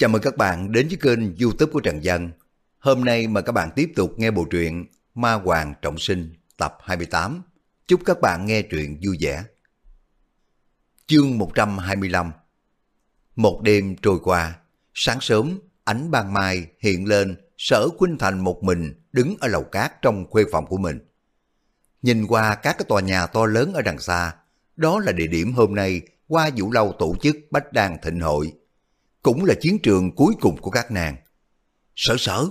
Chào mừng các bạn đến với kênh youtube của Trần Dân. Hôm nay mời các bạn tiếp tục nghe bộ truyện Ma Hoàng Trọng Sinh tập 28. Chúc các bạn nghe truyện vui vẻ. Chương 125 Một đêm trôi qua, sáng sớm ánh ban mai hiện lên sở Khuynh Thành một mình đứng ở lầu cát trong khuê phòng của mình. Nhìn qua các cái tòa nhà to lớn ở đằng xa, đó là địa điểm hôm nay qua Vũ Lâu tổ chức Bách Đàn Thịnh Hội cũng là chiến trường cuối cùng của các nàng. Sở sở.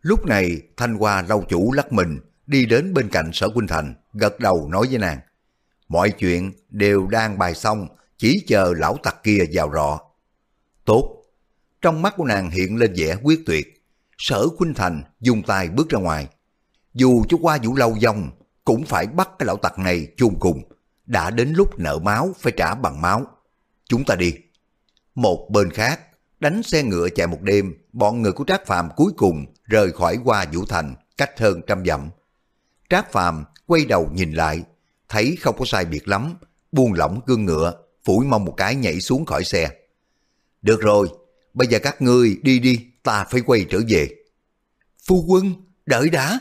Lúc này Thanh Hoa lâu chủ lắc mình đi đến bên cạnh sở Quynh Thành, gật đầu nói với nàng. Mọi chuyện đều đang bài xong, chỉ chờ lão tặc kia vào rọ. Tốt. Trong mắt của nàng hiện lên vẻ quyết tuyệt. Sở Quynh Thành dùng tay bước ra ngoài. Dù cho qua vũ lâu dòng, cũng phải bắt cái lão tặc này chôn cùng. Đã đến lúc nợ máu phải trả bằng máu. Chúng ta đi. Một bên khác, đánh xe ngựa chạy một đêm, bọn người của Trác Phàm cuối cùng rời khỏi qua Vũ Thành cách hơn trăm dặm. Trác Phàm quay đầu nhìn lại, thấy không có sai biệt lắm, buông lỏng gương ngựa, phủi mông một cái nhảy xuống khỏi xe. Được rồi, bây giờ các ngươi đi đi, ta phải quay trở về. Phu quân, đợi đã.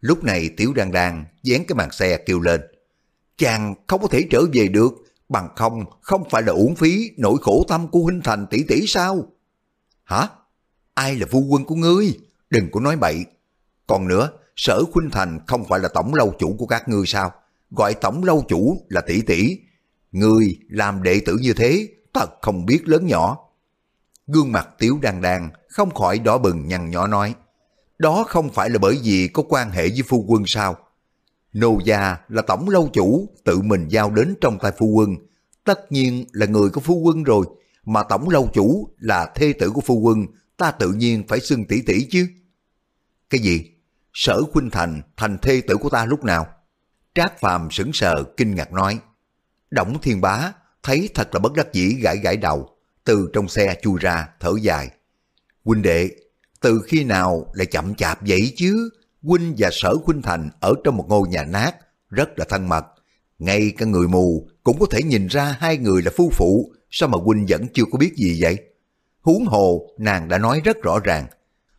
Lúc này Tiểu Đan Đan dán cái màn xe kêu lên. Chàng không có thể trở về được, bằng không không phải là uổng phí nỗi khổ tâm của huynh thành tỷ tỷ sao? Hả? Ai là phu quân của ngươi? Đừng có nói bậy. Còn nữa, sở huynh thành không phải là tổng lâu chủ của các ngươi sao? Gọi tổng lâu chủ là tỷ tỷ. Ngươi làm đệ tử như thế, thật không biết lớn nhỏ. Gương mặt tiếu đan đan không khỏi đỏ bừng nhăn nhỏ nói. Đó không phải là bởi vì có quan hệ với phu quân sao? Nô gia là tổng lâu chủ tự mình giao đến trong tay phu quân. Tất nhiên là người của phu quân rồi, mà tổng lâu chủ là thê tử của phu quân, ta tự nhiên phải xưng tỷ tỷ chứ. Cái gì? Sở Khuynh Thành thành thê tử của ta lúc nào? Trác Phàm sững sờ kinh ngạc nói. Đổng Thiên Bá thấy thật là bất đắc dĩ gãi gãi đầu, từ trong xe chui ra thở dài. Huynh đệ, từ khi nào lại chậm chạp vậy chứ? Huynh và Sở Huynh Thành ở trong một ngôi nhà nát, rất là thân mật. Ngay cả người mù cũng có thể nhìn ra hai người là phu phụ, sao mà Huynh vẫn chưa có biết gì vậy? Huống hồ, nàng đã nói rất rõ ràng.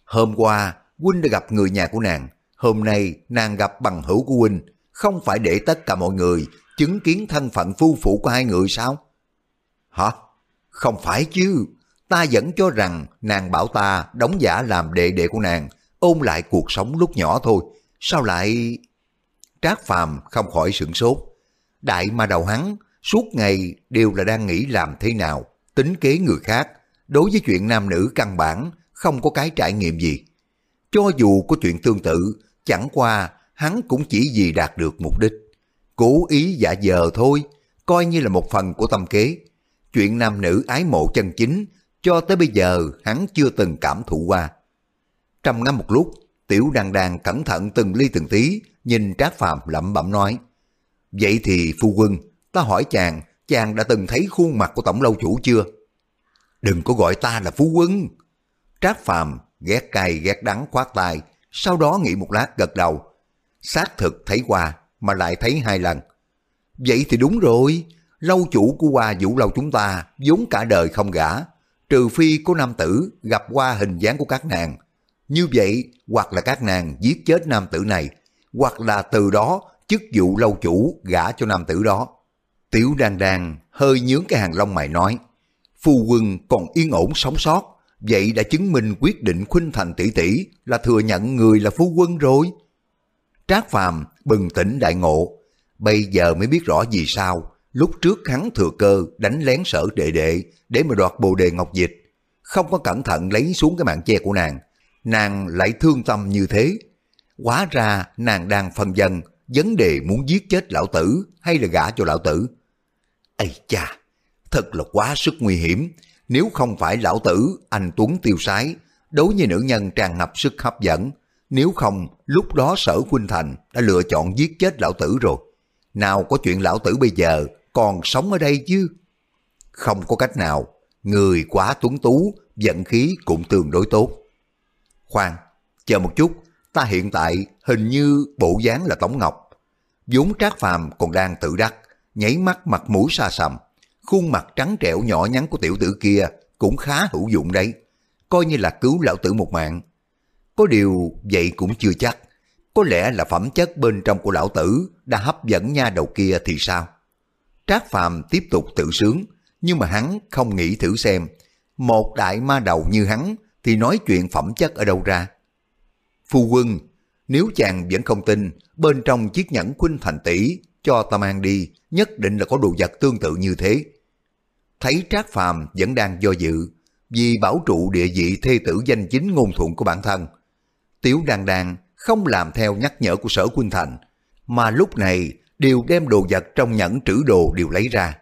Hôm qua, Huynh đã gặp người nhà của nàng, hôm nay nàng gặp bằng hữu của Huynh, không phải để tất cả mọi người chứng kiến thân phận phu phụ của hai người sao? Hả? Không phải chứ, ta vẫn cho rằng nàng bảo ta đóng giả làm đệ đệ của nàng, ôn lại cuộc sống lúc nhỏ thôi, sao lại... Trác Phàm không khỏi sửng sốt. Đại ma đầu hắn, suốt ngày đều là đang nghĩ làm thế nào, tính kế người khác. Đối với chuyện nam nữ căn bản, không có cái trải nghiệm gì. Cho dù có chuyện tương tự, chẳng qua hắn cũng chỉ vì đạt được mục đích. Cố ý giả dờ thôi, coi như là một phần của tâm kế. Chuyện nam nữ ái mộ chân chính, cho tới bây giờ hắn chưa từng cảm thụ qua. Trầm ngâm một lúc, Tiểu đàn đàn cẩn thận từng ly từng tí, nhìn Trác Phàm lẩm bẩm nói. Vậy thì phu quân, ta hỏi chàng, chàng đã từng thấy khuôn mặt của tổng lâu chủ chưa? Đừng có gọi ta là phu quân. Trác Phàm ghét cay ghét đắng khoát tay, sau đó nghĩ một lát gật đầu. Xác thực thấy qua, mà lại thấy hai lần. Vậy thì đúng rồi, lâu chủ của Hoa Vũ Lâu chúng ta vốn cả đời không gả, trừ phi có nam tử gặp qua hình dáng của các nàng, như vậy, hoặc là các nàng giết chết nam tử này, hoặc là từ đó chức vụ lâu chủ gả cho nam tử đó. Tiểu đan đan hơi nhướng cái hàng lông mày nói, phu quân còn yên ổn sống sót, vậy đã chứng minh quyết định khuynh thành tỷ tỷ là thừa nhận người là phu quân rồi. Trác Phàm bừng tỉnh đại ngộ, bây giờ mới biết rõ vì sao lúc trước hắn thừa cơ đánh lén sở đệ đệ để mà đoạt bồ đề ngọc dịch, không có cẩn thận lấy xuống cái mạng che của nàng, nàng lại thương tâm như thế. quá ra nàng đang phân dân vấn đề muốn giết chết lão tử hay là gả cho lão tử. Ây cha, thật là quá sức nguy hiểm. Nếu không phải lão tử, anh Tuấn tiêu sái, đối với nữ nhân tràn ngập sức hấp dẫn. Nếu không, lúc đó sở Khuynh Thành đã lựa chọn giết chết lão tử rồi. Nào có chuyện lão tử bây giờ còn sống ở đây chứ? Không có cách nào, người quá tuấn tú, vận khí cũng tương đối tốt. Khoan, chờ một chút, ta hiện tại hình như bộ dáng là Tống Ngọc. vốn trác phàm còn đang tự đắc, nhảy mắt mặt mũi xa sầm. Khuôn mặt trắng trẻo nhỏ nhắn của tiểu tử kia cũng khá hữu dụng đấy, coi như là cứu lão tử một mạng. Có điều vậy cũng chưa chắc, có lẽ là phẩm chất bên trong của lão tử đã hấp dẫn nha đầu kia thì sao? Trác Phàm tiếp tục tự sướng, nhưng mà hắn không nghĩ thử xem, một đại ma đầu như hắn thì nói chuyện phẩm chất ở đâu ra. Phu quân, nếu chàng vẫn không tin, bên trong chiếc nhẫn khuynh thành tỷ cho ta mang đi, nhất định là có đồ vật tương tự như thế. Thấy Trác Phàm vẫn đang do dự, vì bảo trụ địa vị thê tử danh chính ngôn thuận của bản thân. Tiếu Đan Đan không làm theo nhắc nhở của sở Quynh Thành, mà lúc này đều đem đồ vật trong nhẫn trữ đồ đều lấy ra.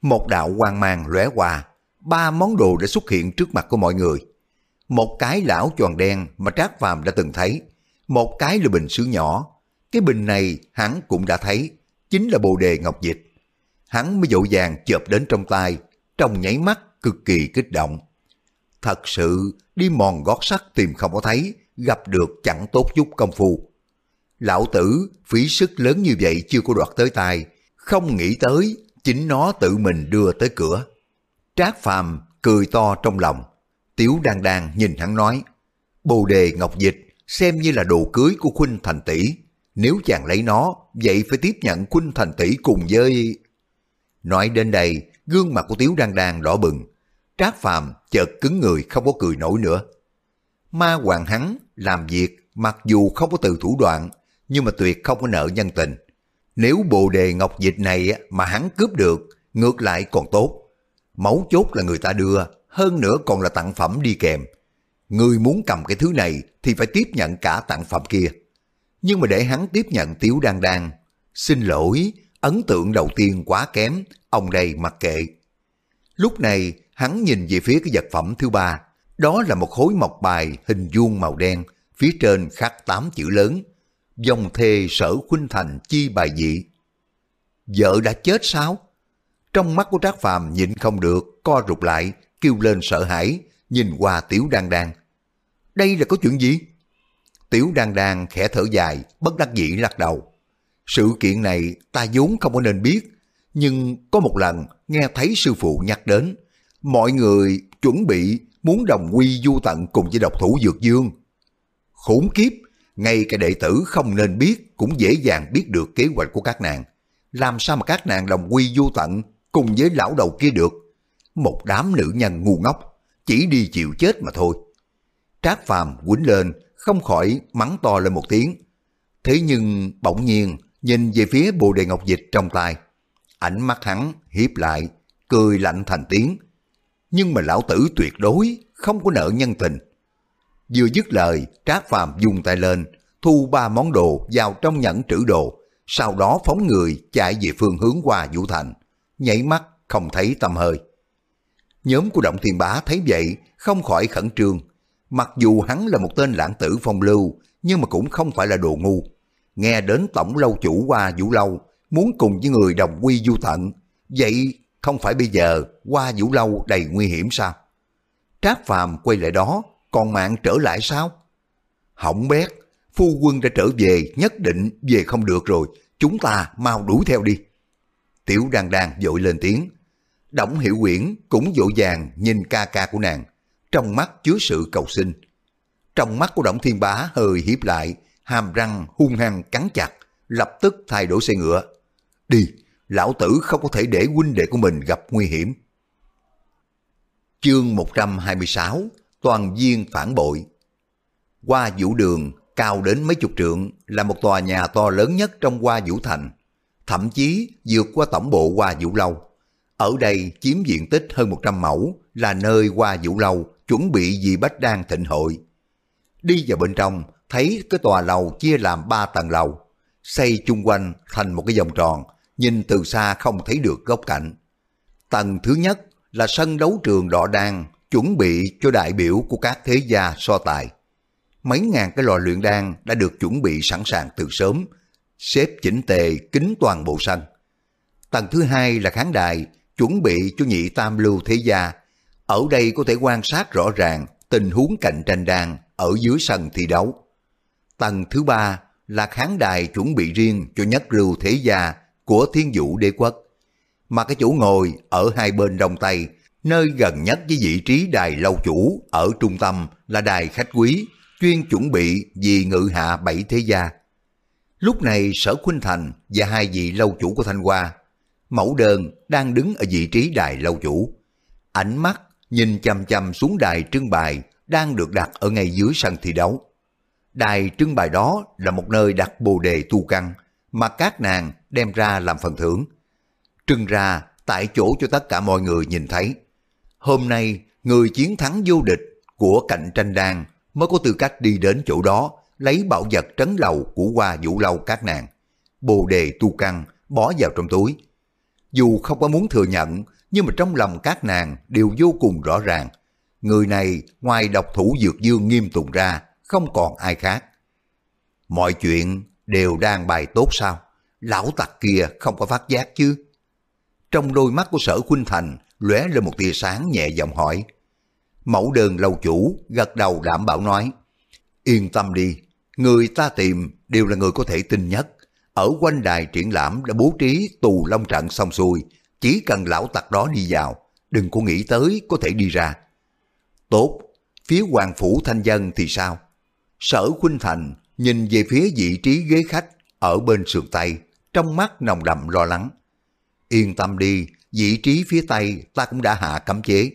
Một đạo quang mang lóe qua, ba món đồ đã xuất hiện trước mặt của mọi người. Một cái lão tròn đen mà Trác Phàm đã từng thấy, một cái là bình sứ nhỏ. Cái bình này hắn cũng đã thấy, chính là bồ đề ngọc dịch. Hắn mới dội vàng chợp đến trong tay, trong nháy mắt cực kỳ kích động. Thật sự đi mòn gót sắt tìm không có thấy, gặp được chẳng tốt chút công phu. Lão tử phí sức lớn như vậy chưa có đoạt tới tay, không nghĩ tới chính nó tự mình đưa tới cửa. Trác Phàm cười to trong lòng, Tiếu đang đang nhìn hắn nói, Bồ đề ngọc dịch xem như là đồ cưới của Khuynh Thành Tỷ. Nếu chàng lấy nó, vậy phải tiếp nhận Khuynh Thành Tỷ cùng với... Nói đến đây, gương mặt của Tiếu đang đang đỏ bừng. Trác Phàm chợt cứng người không có cười nổi nữa. Ma hoàng hắn làm việc mặc dù không có từ thủ đoạn, nhưng mà tuyệt không có nợ nhân tình. Nếu bồ đề ngọc dịch này mà hắn cướp được, ngược lại còn tốt. máu chốt là người ta đưa, hơn nữa còn là tặng phẩm đi kèm. Người muốn cầm cái thứ này thì phải tiếp nhận cả tặng phẩm kia. Nhưng mà để hắn tiếp nhận Tiếu Đan Đan, xin lỗi, ấn tượng đầu tiên quá kém, ông đây mặc kệ. Lúc này, hắn nhìn về phía cái vật phẩm thứ ba, đó là một khối mộc bài hình vuông màu đen, phía trên khắc tám chữ lớn, dòng thề sở khuynh thành chi bài dị. Vợ đã chết sao? Trong mắt của Trác Phàm nhịn không được, co rụt lại, kêu lên sợ hãi, nhìn qua Tiểu Đan Đan. Đây là có chuyện gì? Tiểu Đan Đan khẽ thở dài, bất đắc dĩ lắc đầu. Sự kiện này ta vốn không có nên biết, nhưng có một lần nghe thấy sư phụ nhắc đến, mọi người chuẩn bị muốn đồng quy du tận cùng với độc thủ Dược Dương. Khốn kiếp, ngay cả đệ tử không nên biết cũng dễ dàng biết được kế hoạch của các nàng. Làm sao mà các nàng đồng quy du tận cùng với lão đầu kia được? Một đám nữ nhân ngu ngốc, chỉ đi chịu chết mà thôi. Trác Phàm quýnh lên, không khỏi mắng to lên một tiếng. Thế nhưng bỗng nhiên nhìn về phía bồ đề ngọc dịch trong tay. Ánh mắt hắn hiếp lại, cười lạnh thành tiếng. Nhưng mà lão tử tuyệt đối không có nợ nhân tình. Vừa dứt lời, Trác Phàm dùng tay lên, thu ba món đồ vào trong nhẫn trữ đồ, sau đó phóng người chạy về phương hướng qua Vũ Thành, nhảy mắt không thấy tâm hơi. Nhóm của Động Thiên Bá thấy vậy, không khỏi khẩn trương. Mặc dù hắn là một tên lãng tử phong lưu, nhưng mà cũng không phải là đồ ngu. Nghe đến tổng lâu chủ qua Vũ Lâu, muốn cùng với người đồng quy du tận, vậy không phải bây giờ qua Vũ Lâu đầy nguy hiểm sao? Trác Phàm quay lại đó, còn mạng trở lại sao? Hỏng bét, phu quân đã trở về, nhất định về không được rồi, chúng ta mau đuổi theo đi. Tiểu đàn đàn dội lên tiếng, Đổng Hiểu Quyển cũng dỗ dàng nhìn ca ca của nàng, trong mắt chứa sự cầu xin. Trong mắt của Đổng Thiên Bá hơi hiếp lại, hàm răng hung hăng cắn chặt, lập tức thay đổi xe ngựa. Đi, lão tử không có thể để huynh đệ của mình gặp nguy hiểm. Chương 126 Toàn viên phản bội Qua vũ đường, cao đến mấy chục trượng, là một tòa nhà to lớn nhất trong Hoa Vũ Thành, thậm chí vượt qua tổng bộ Hoa Vũ Lâu. Ở đây chiếm diện tích hơn 100 mẫu, là nơi qua Vũ Lâu chuẩn bị vì Bách Đan thịnh hội. Đi vào bên trong, thấy cái tòa lầu chia làm ba tầng lầu, xây chung quanh thành một cái vòng tròn, nhìn từ xa không thấy được góc cạnh. Tầng thứ nhất là sân đấu trường đọ đan, chuẩn bị cho đại biểu của các thế gia so tài. Mấy ngàn cái lò luyện đan đã được chuẩn bị sẵn sàng từ sớm, xếp chỉnh tề kính toàn bộ sân. Tầng thứ hai là khán đài, chuẩn bị cho nhị tam lưu thế gia. Ở đây có thể quan sát rõ ràng tình huống cạnh tranh đang ở dưới sân thi đấu. Tầng thứ ba là khán đài chuẩn bị riêng cho nhất lưu thế gia của thiên vũ đế quốc. Mà cái chỗ ngồi ở hai bên đông tây Nơi gần nhất với vị trí đài lâu chủ ở trung tâm là đài khách quý, chuyên chuẩn bị vì ngự hạ bảy thế gia. Lúc này Sở Khuynh Thành và hai vị lâu chủ của Thanh Hoa, mẫu đơn đang đứng ở vị trí đài lâu chủ. Ánh mắt nhìn chăm chăm xuống đài trưng bày đang được đặt ở ngay dưới sân thi đấu. Đài trưng bày đó là một nơi đặt bồ đề tu căn mà các nàng đem ra làm phần thưởng. Trưng ra tại chỗ cho tất cả mọi người nhìn thấy. Hôm nay, người chiến thắng vô địch của cạnh tranh đan mới có tư cách đi đến chỗ đó lấy bảo vật trấn lầu của hoa vũ lâu các nàng. Bồ đề tu căn bỏ vào trong túi. Dù không có muốn thừa nhận, nhưng mà trong lòng các nàng đều vô cùng rõ ràng. Người này ngoài độc thủ dược dương nghiêm tùng ra, không còn ai khác. Mọi chuyện đều đang bài tốt sao? Lão tặc kia không có phát giác chứ? Trong đôi mắt của sở Khuynh Thành lóe lên một tia sáng nhẹ giọng hỏi. Mẫu đơn lâu chủ gật đầu đảm bảo nói. Yên tâm đi, người ta tìm đều là người có thể tin nhất. Ở quanh đài triển lãm đã bố trí tù long trận xong xuôi, chỉ cần lão tặc đó đi vào, đừng có nghĩ tới có thể đi ra. Tốt, phía hoàng phủ thanh dân thì sao? Sở Khuynh Thành nhìn về phía vị trí ghế khách ở bên sườn Tây, trong mắt nồng đậm lo lắng. Yên tâm đi, vị trí phía Tây ta cũng đã hạ cấm chế.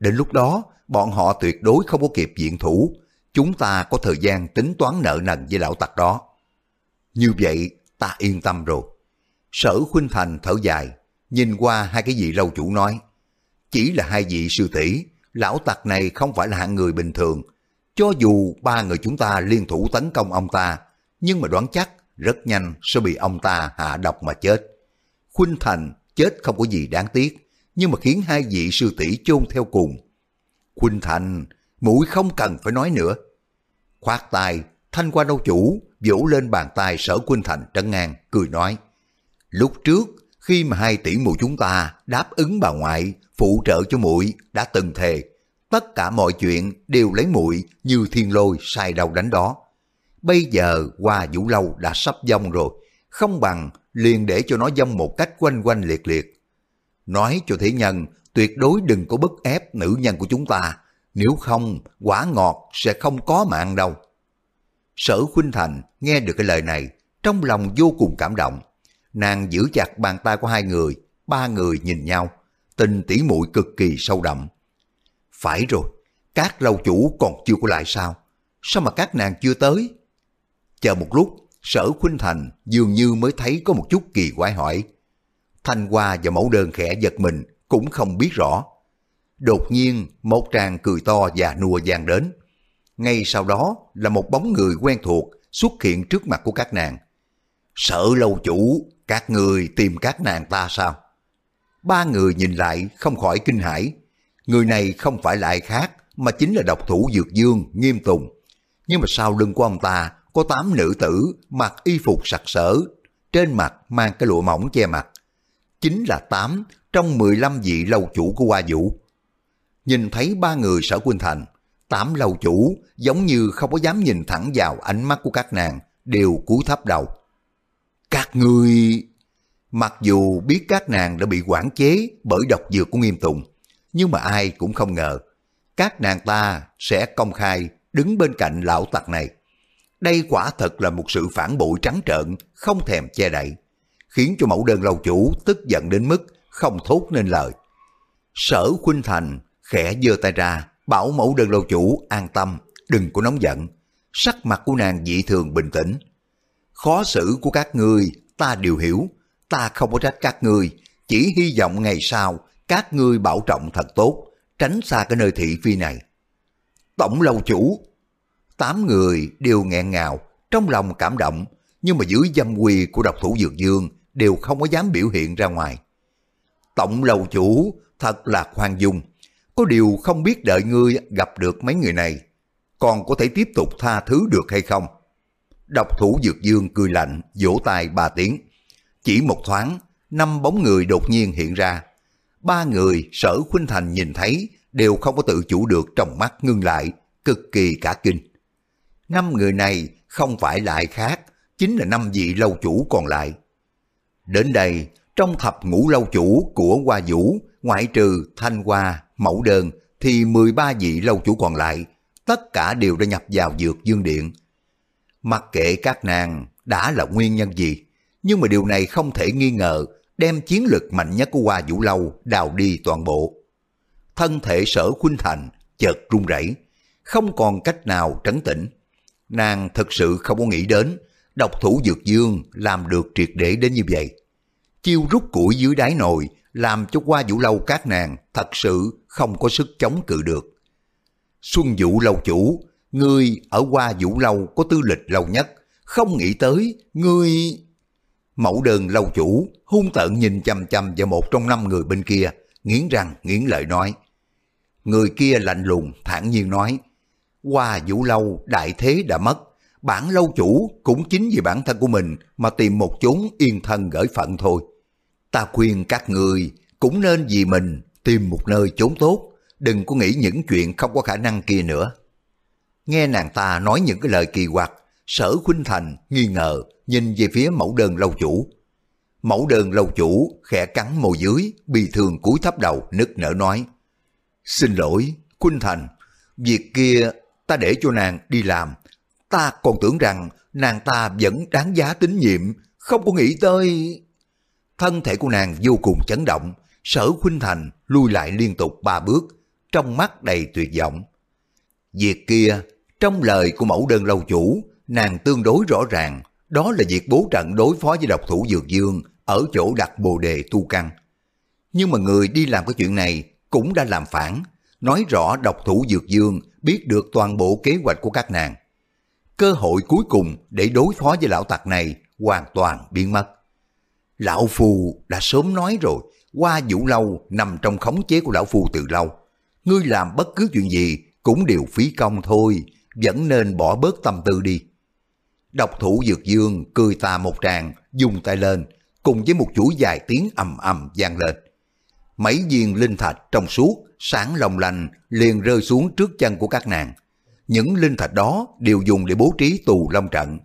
Đến lúc đó, bọn họ tuyệt đối không có kịp diện thủ. Chúng ta có thời gian tính toán nợ nần với lão tặc đó. Như vậy, ta yên tâm rồi. Sở Khuynh Thành thở dài, nhìn qua hai cái vị lâu chủ nói. Chỉ là hai vị sư tỷ lão tặc này không phải là hạng người bình thường. Cho dù ba người chúng ta liên thủ tấn công ông ta, nhưng mà đoán chắc rất nhanh sẽ bị ông ta hạ độc mà chết. Khuynh Thành chết không có gì đáng tiếc, nhưng mà khiến hai vị sư tỷ chôn theo cùng. Khuynh Thành, mũi không cần phải nói nữa. Khoát tay, thanh qua đâu chủ, vỗ lên bàn tay sở quân Thành trấn ngang, cười nói. Lúc trước, khi mà hai tỷ muội chúng ta đáp ứng bà ngoại, phụ trợ cho muội đã từng thề, tất cả mọi chuyện đều lấy muội như thiên lôi sai đầu đánh đó. Bây giờ qua vũ lâu đã sắp dông rồi, không bằng liền để cho nó dông một cách quanh quanh liệt liệt. Nói cho thế nhân, tuyệt đối đừng có bức ép nữ nhân của chúng ta, nếu không quả ngọt sẽ không có mạng đâu. Sở Khuynh Thành nghe được cái lời này, trong lòng vô cùng cảm động. Nàng giữ chặt bàn tay của hai người, ba người nhìn nhau, tình tỉ muội cực kỳ sâu đậm. Phải rồi, các lâu chủ còn chưa có lại sao? Sao mà các nàng chưa tới? Chờ một lúc, sở khuynh thành dường như mới thấy có một chút kỳ quái hỏi. Thanh Hoa và mẫu đơn khẽ giật mình, cũng không biết rõ. Đột nhiên, một tràng cười to và nùa vàng đến. Ngay sau đó là một bóng người quen thuộc xuất hiện trước mặt của các nàng. Sợ lâu chủ, các người tìm các nàng ta sao? Ba người nhìn lại không khỏi kinh hãi. Người này không phải là ai khác mà chính là độc thủ Dược Dương, Nghiêm Tùng. Nhưng mà sau lưng của ông ta có tám nữ tử mặc y phục sặc sỡ, trên mặt mang cái lụa mỏng che mặt. Chính là tám trong 15 vị lâu chủ của Hoa Vũ. Nhìn thấy ba người sở Quynh Thành, tám lâu chủ giống như không có dám nhìn thẳng vào ánh mắt của các nàng, đều cúi thấp đầu. Các người... Mặc dù biết các nàng đã bị quản chế bởi độc dược của Nghiêm Tùng, nhưng mà ai cũng không ngờ, các nàng ta sẽ công khai đứng bên cạnh lão tặc này. Đây quả thật là một sự phản bội trắng trợn, không thèm che đậy, khiến cho mẫu đơn lâu chủ tức giận đến mức không thốt nên lời. Sở Khuynh Thành khẽ giơ tay ra, bảo mẫu đơn lâu chủ an tâm, đừng có nóng giận. Sắc mặt của nàng dị thường bình tĩnh. Khó xử của các ngươi ta đều hiểu, ta không có trách các ngươi, chỉ hy vọng ngày sau các ngươi bảo trọng thật tốt, tránh xa cái nơi thị phi này. Tổng lâu chủ, tám người đều nghẹn ngào, trong lòng cảm động, nhưng mà dưới dâm quy của độc thủ Dược Dương đều không có dám biểu hiện ra ngoài. Tổng lầu chủ thật là khoan dung, có điều không biết đợi ngươi gặp được mấy người này, còn có thể tiếp tục tha thứ được hay không? Độc thủ Dược Dương cười lạnh, vỗ tay ba tiếng. Chỉ một thoáng, năm bóng người đột nhiên hiện ra. Ba người sở khuynh thành nhìn thấy đều không có tự chủ được trong mắt ngưng lại, cực kỳ cả kinh. Năm người này không phải lại khác, chính là năm vị lâu chủ còn lại. Đến đây, trong thập ngũ lâu chủ của Hoa Vũ ngoại trừ Thanh Hoa, Mẫu Đơn, thì 13 vị lâu chủ còn lại, tất cả đều đã nhập vào dược dương điện. Mặc kệ các nàng đã là nguyên nhân gì, nhưng mà điều này không thể nghi ngờ đem chiến lực mạnh nhất của Hoa Vũ Lâu đào đi toàn bộ. Thân thể sở khuynh thành chợt run rẩy, không còn cách nào trấn tĩnh. Nàng thật sự không có nghĩ đến độc thủ dược dương làm được triệt để đến như vậy. Chiêu rút củi dưới đáy nồi làm cho qua vũ lâu các nàng thật sự không có sức chống cự được. Xuân Vũ lâu chủ, ngươi ở qua vũ lâu có tư lịch lâu nhất, không nghĩ tới ngươi... Mẫu đơn lâu chủ hung tợn nhìn chằm chằm vào một trong năm người bên kia, nghiến răng nghiến lợi nói. Người kia lạnh lùng thản nhiên nói, qua vũ lâu đại thế đã mất, bản lâu chủ cũng chính vì bản thân của mình mà tìm một chốn yên thân gửi phận thôi. Ta khuyên các người cũng nên vì mình tìm một nơi trốn tốt, đừng có nghĩ những chuyện không có khả năng kia nữa. Nghe nàng ta nói những cái lời kỳ quặc, sở khuynh thành nghi ngờ nhìn về phía mẫu đơn lâu chủ. Mẫu đơn lâu chủ khẽ cắn môi dưới, bị thường cúi thấp đầu nức nở nói. Xin lỗi, Khuynh Thành, việc kia ta để cho nàng đi làm. Ta còn tưởng rằng nàng ta vẫn đáng giá tín nhiệm, không có nghĩ tới... Thân thể của nàng vô cùng chấn động, sở khuynh thành lui lại liên tục ba bước, trong mắt đầy tuyệt vọng. Việc kia, trong lời của mẫu đơn lâu chủ, nàng tương đối rõ ràng, đó là việc bố trận đối phó với độc thủ Dược Dương ở chỗ đặt bồ đề tu căn. Nhưng mà người đi làm cái chuyện này cũng đã làm phản, nói rõ độc thủ Dược Dương biết được toàn bộ kế hoạch của các nàng. Cơ hội cuối cùng để đối phó với lão tặc này hoàn toàn biến mất. Lão Phu đã sớm nói rồi, qua vũ lâu nằm trong khống chế của Lão Phu từ lâu. Ngươi làm bất cứ chuyện gì cũng đều phí công thôi, vẫn nên bỏ bớt tâm tư đi. Độc thủ Dược Dương cười ta một tràng, dùng tay lên, cùng với một chuỗi dài tiếng ầm ầm vang lên. Mấy viên linh thạch trong suốt, sáng long lanh liền rơi xuống trước chân của các nàng. Những linh thạch đó đều dùng để bố trí tù long trận.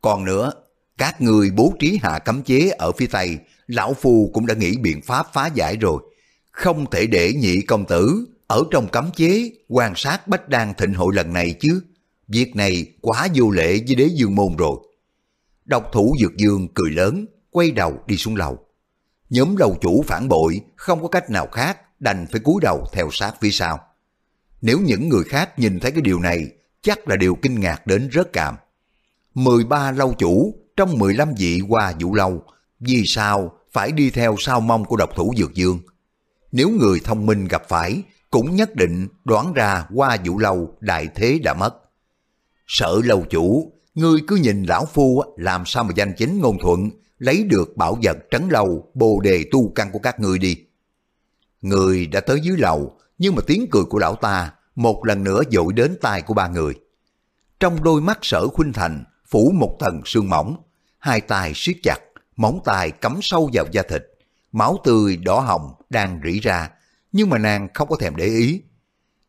Còn nữa, các người bố trí hạ cấm chế ở phía Tây, lão phu cũng đã nghĩ biện pháp phá giải rồi. Không thể để nhị công tử ở trong cấm chế quan sát bách đan thịnh hội lần này chứ. Việc này quá vô lệ với đế dương môn rồi. Độc thủ dược dương cười lớn, quay đầu đi xuống lầu. Nhóm lầu chủ phản bội không có cách nào khác đành phải cúi đầu theo sát phía sau. Nếu những người khác nhìn thấy cái điều này chắc là điều kinh ngạc đến rất cảm. 13 lâu chủ trong 15 vị qua vũ lâu, vì sao phải đi theo sao mong của độc thủ Dược Dương? Nếu người thông minh gặp phải, cũng nhất định đoán ra qua vũ lâu đại thế đã mất. Sợ lâu chủ, ngươi cứ nhìn lão phu làm sao mà danh chính ngôn thuận, lấy được bảo vật trấn lâu bồ đề tu căn của các ngươi đi. Người đã tới dưới lầu, nhưng mà tiếng cười của lão ta một lần nữa dội đến tai của ba người. Trong đôi mắt sở khuynh thành phủ một tầng sương mỏng, hai tay siết chặt, móng tay cắm sâu vào da thịt, máu tươi đỏ hồng đang rỉ ra, nhưng mà nàng không có thèm để ý.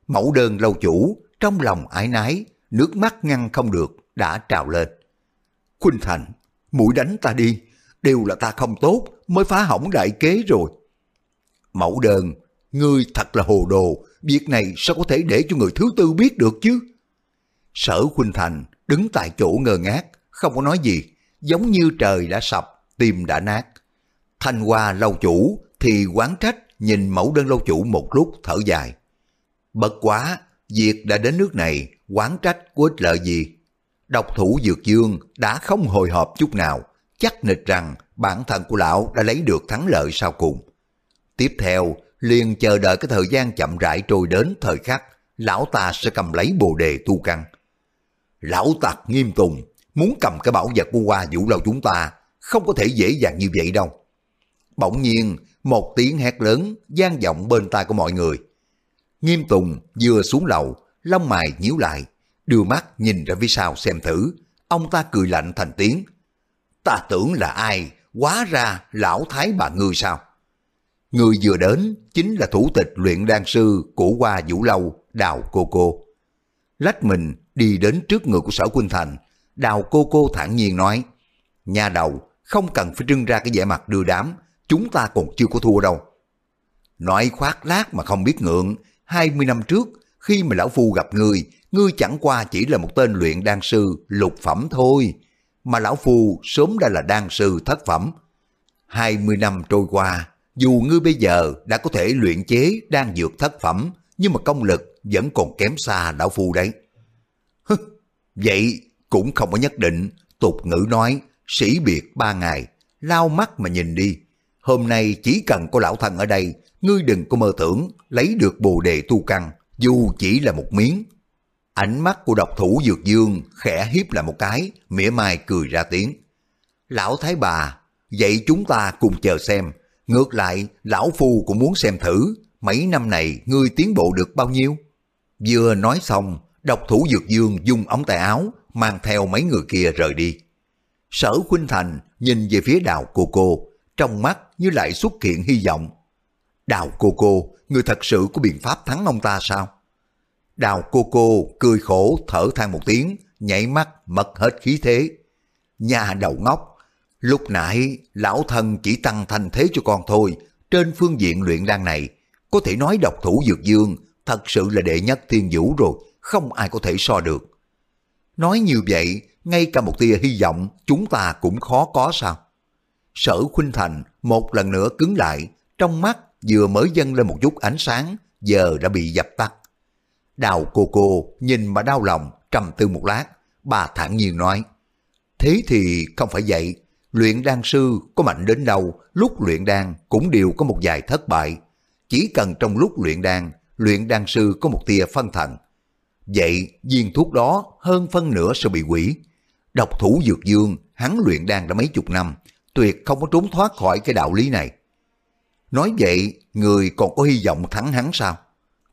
Mẫu đơn lâu chủ, trong lòng ái nái, nước mắt ngăn không được, đã trào lên. Khuynh Thành, mũi đánh ta đi, đều là ta không tốt mới phá hỏng đại kế rồi. Mẫu đơn, ngươi thật là hồ đồ, việc này sao có thể để cho người thứ tư biết được chứ? Sở Khuynh Thành đứng tại chỗ ngơ ngác, không có nói gì, giống như trời đã sập, tim đã nát. Thanh Hoa lâu chủ thì quán trách nhìn mẫu đơn lâu chủ một lúc thở dài. Bất quá, việc đã đến nước này, quán trách có ích lợi gì? Độc thủ Dược Dương đã không hồi hộp chút nào, chắc nịch rằng bản thân của lão đã lấy được thắng lợi sau cùng. Tiếp theo, liền chờ đợi cái thời gian chậm rãi trôi đến thời khắc, lão ta sẽ cầm lấy bồ đề tu căn. Lão tặc nghiêm tùng, muốn cầm cái bảo vật của qua vũ lâu chúng ta, không có thể dễ dàng như vậy đâu. Bỗng nhiên, một tiếng hét lớn gian vọng bên tai của mọi người. Nghiêm Tùng vừa xuống lầu, lông mày nhíu lại, đưa mắt nhìn ra phía sau xem thử. Ông ta cười lạnh thành tiếng. Ta tưởng là ai, quá ra lão thái bà ngươi sao? Người vừa đến chính là thủ tịch luyện đan sư của Hoa Vũ Lâu, Đào Cô Cô. Lách mình đi đến trước người của sở Quynh Thành, Đào Cô Cô thản nhiên nói, Nhà đầu, không cần phải trưng ra cái vẻ mặt đưa đám, chúng ta còn chưa có thua đâu. nói khoác lác mà không biết ngượng, 20 năm trước, khi mà lão phu gặp ngươi, ngươi chẳng qua chỉ là một tên luyện đan sư lục phẩm thôi, mà lão phu sớm đã là đan sư thất phẩm. 20 năm trôi qua, dù ngươi bây giờ đã có thể luyện chế đan dược thất phẩm, nhưng mà công lực vẫn còn kém xa lão phu đấy. Hứ, vậy cũng không có nhất định, tục ngữ nói, sĩ biệt ba ngày, lao mắt mà nhìn đi. Hôm nay chỉ cần có lão thần ở đây, ngươi đừng có mơ tưởng lấy được bồ đề tu căn, dù chỉ là một miếng. Ánh mắt của độc thủ dược dương khẽ hiếp lại một cái, mỉa mai cười ra tiếng. Lão Thái bà, vậy chúng ta cùng chờ xem. Ngược lại, lão phu cũng muốn xem thử, mấy năm này ngươi tiến bộ được bao nhiêu? Vừa nói xong, độc thủ dược dương dùng ống tay áo, mang theo mấy người kia rời đi. Sở Khuynh Thành nhìn về phía đào cô cô, trong mắt như lại xuất hiện hy vọng. Đào cô cô, người thật sự có biện pháp thắng ông ta sao? Đào cô cô cười khổ thở than một tiếng, nhảy mắt mất hết khí thế. Nhà đầu ngốc, lúc nãy lão thân chỉ tăng thành thế cho con thôi, trên phương diện luyện đan này, có thể nói độc thủ dược dương thật sự là đệ nhất thiên vũ rồi, không ai có thể so được. Nói như vậy, ngay cả một tia hy vọng chúng ta cũng khó có sao? Sở Khuynh Thành một lần nữa cứng lại, trong mắt vừa mới dâng lên một chút ánh sáng, giờ đã bị dập tắt. Đào cô cô nhìn mà đau lòng, trầm tư một lát, bà thản nhiên nói, Thế thì không phải vậy, luyện đan sư có mạnh đến đâu, lúc luyện đan cũng đều có một vài thất bại. Chỉ cần trong lúc luyện đan, luyện đan sư có một tia phân thần. Vậy viên thuốc đó hơn phân nửa sẽ bị quỷ. Độc thủ dược dương, hắn luyện đan đã mấy chục năm, tuyệt không có trốn thoát khỏi cái đạo lý này. Nói vậy, người còn có hy vọng thắng hắn sao?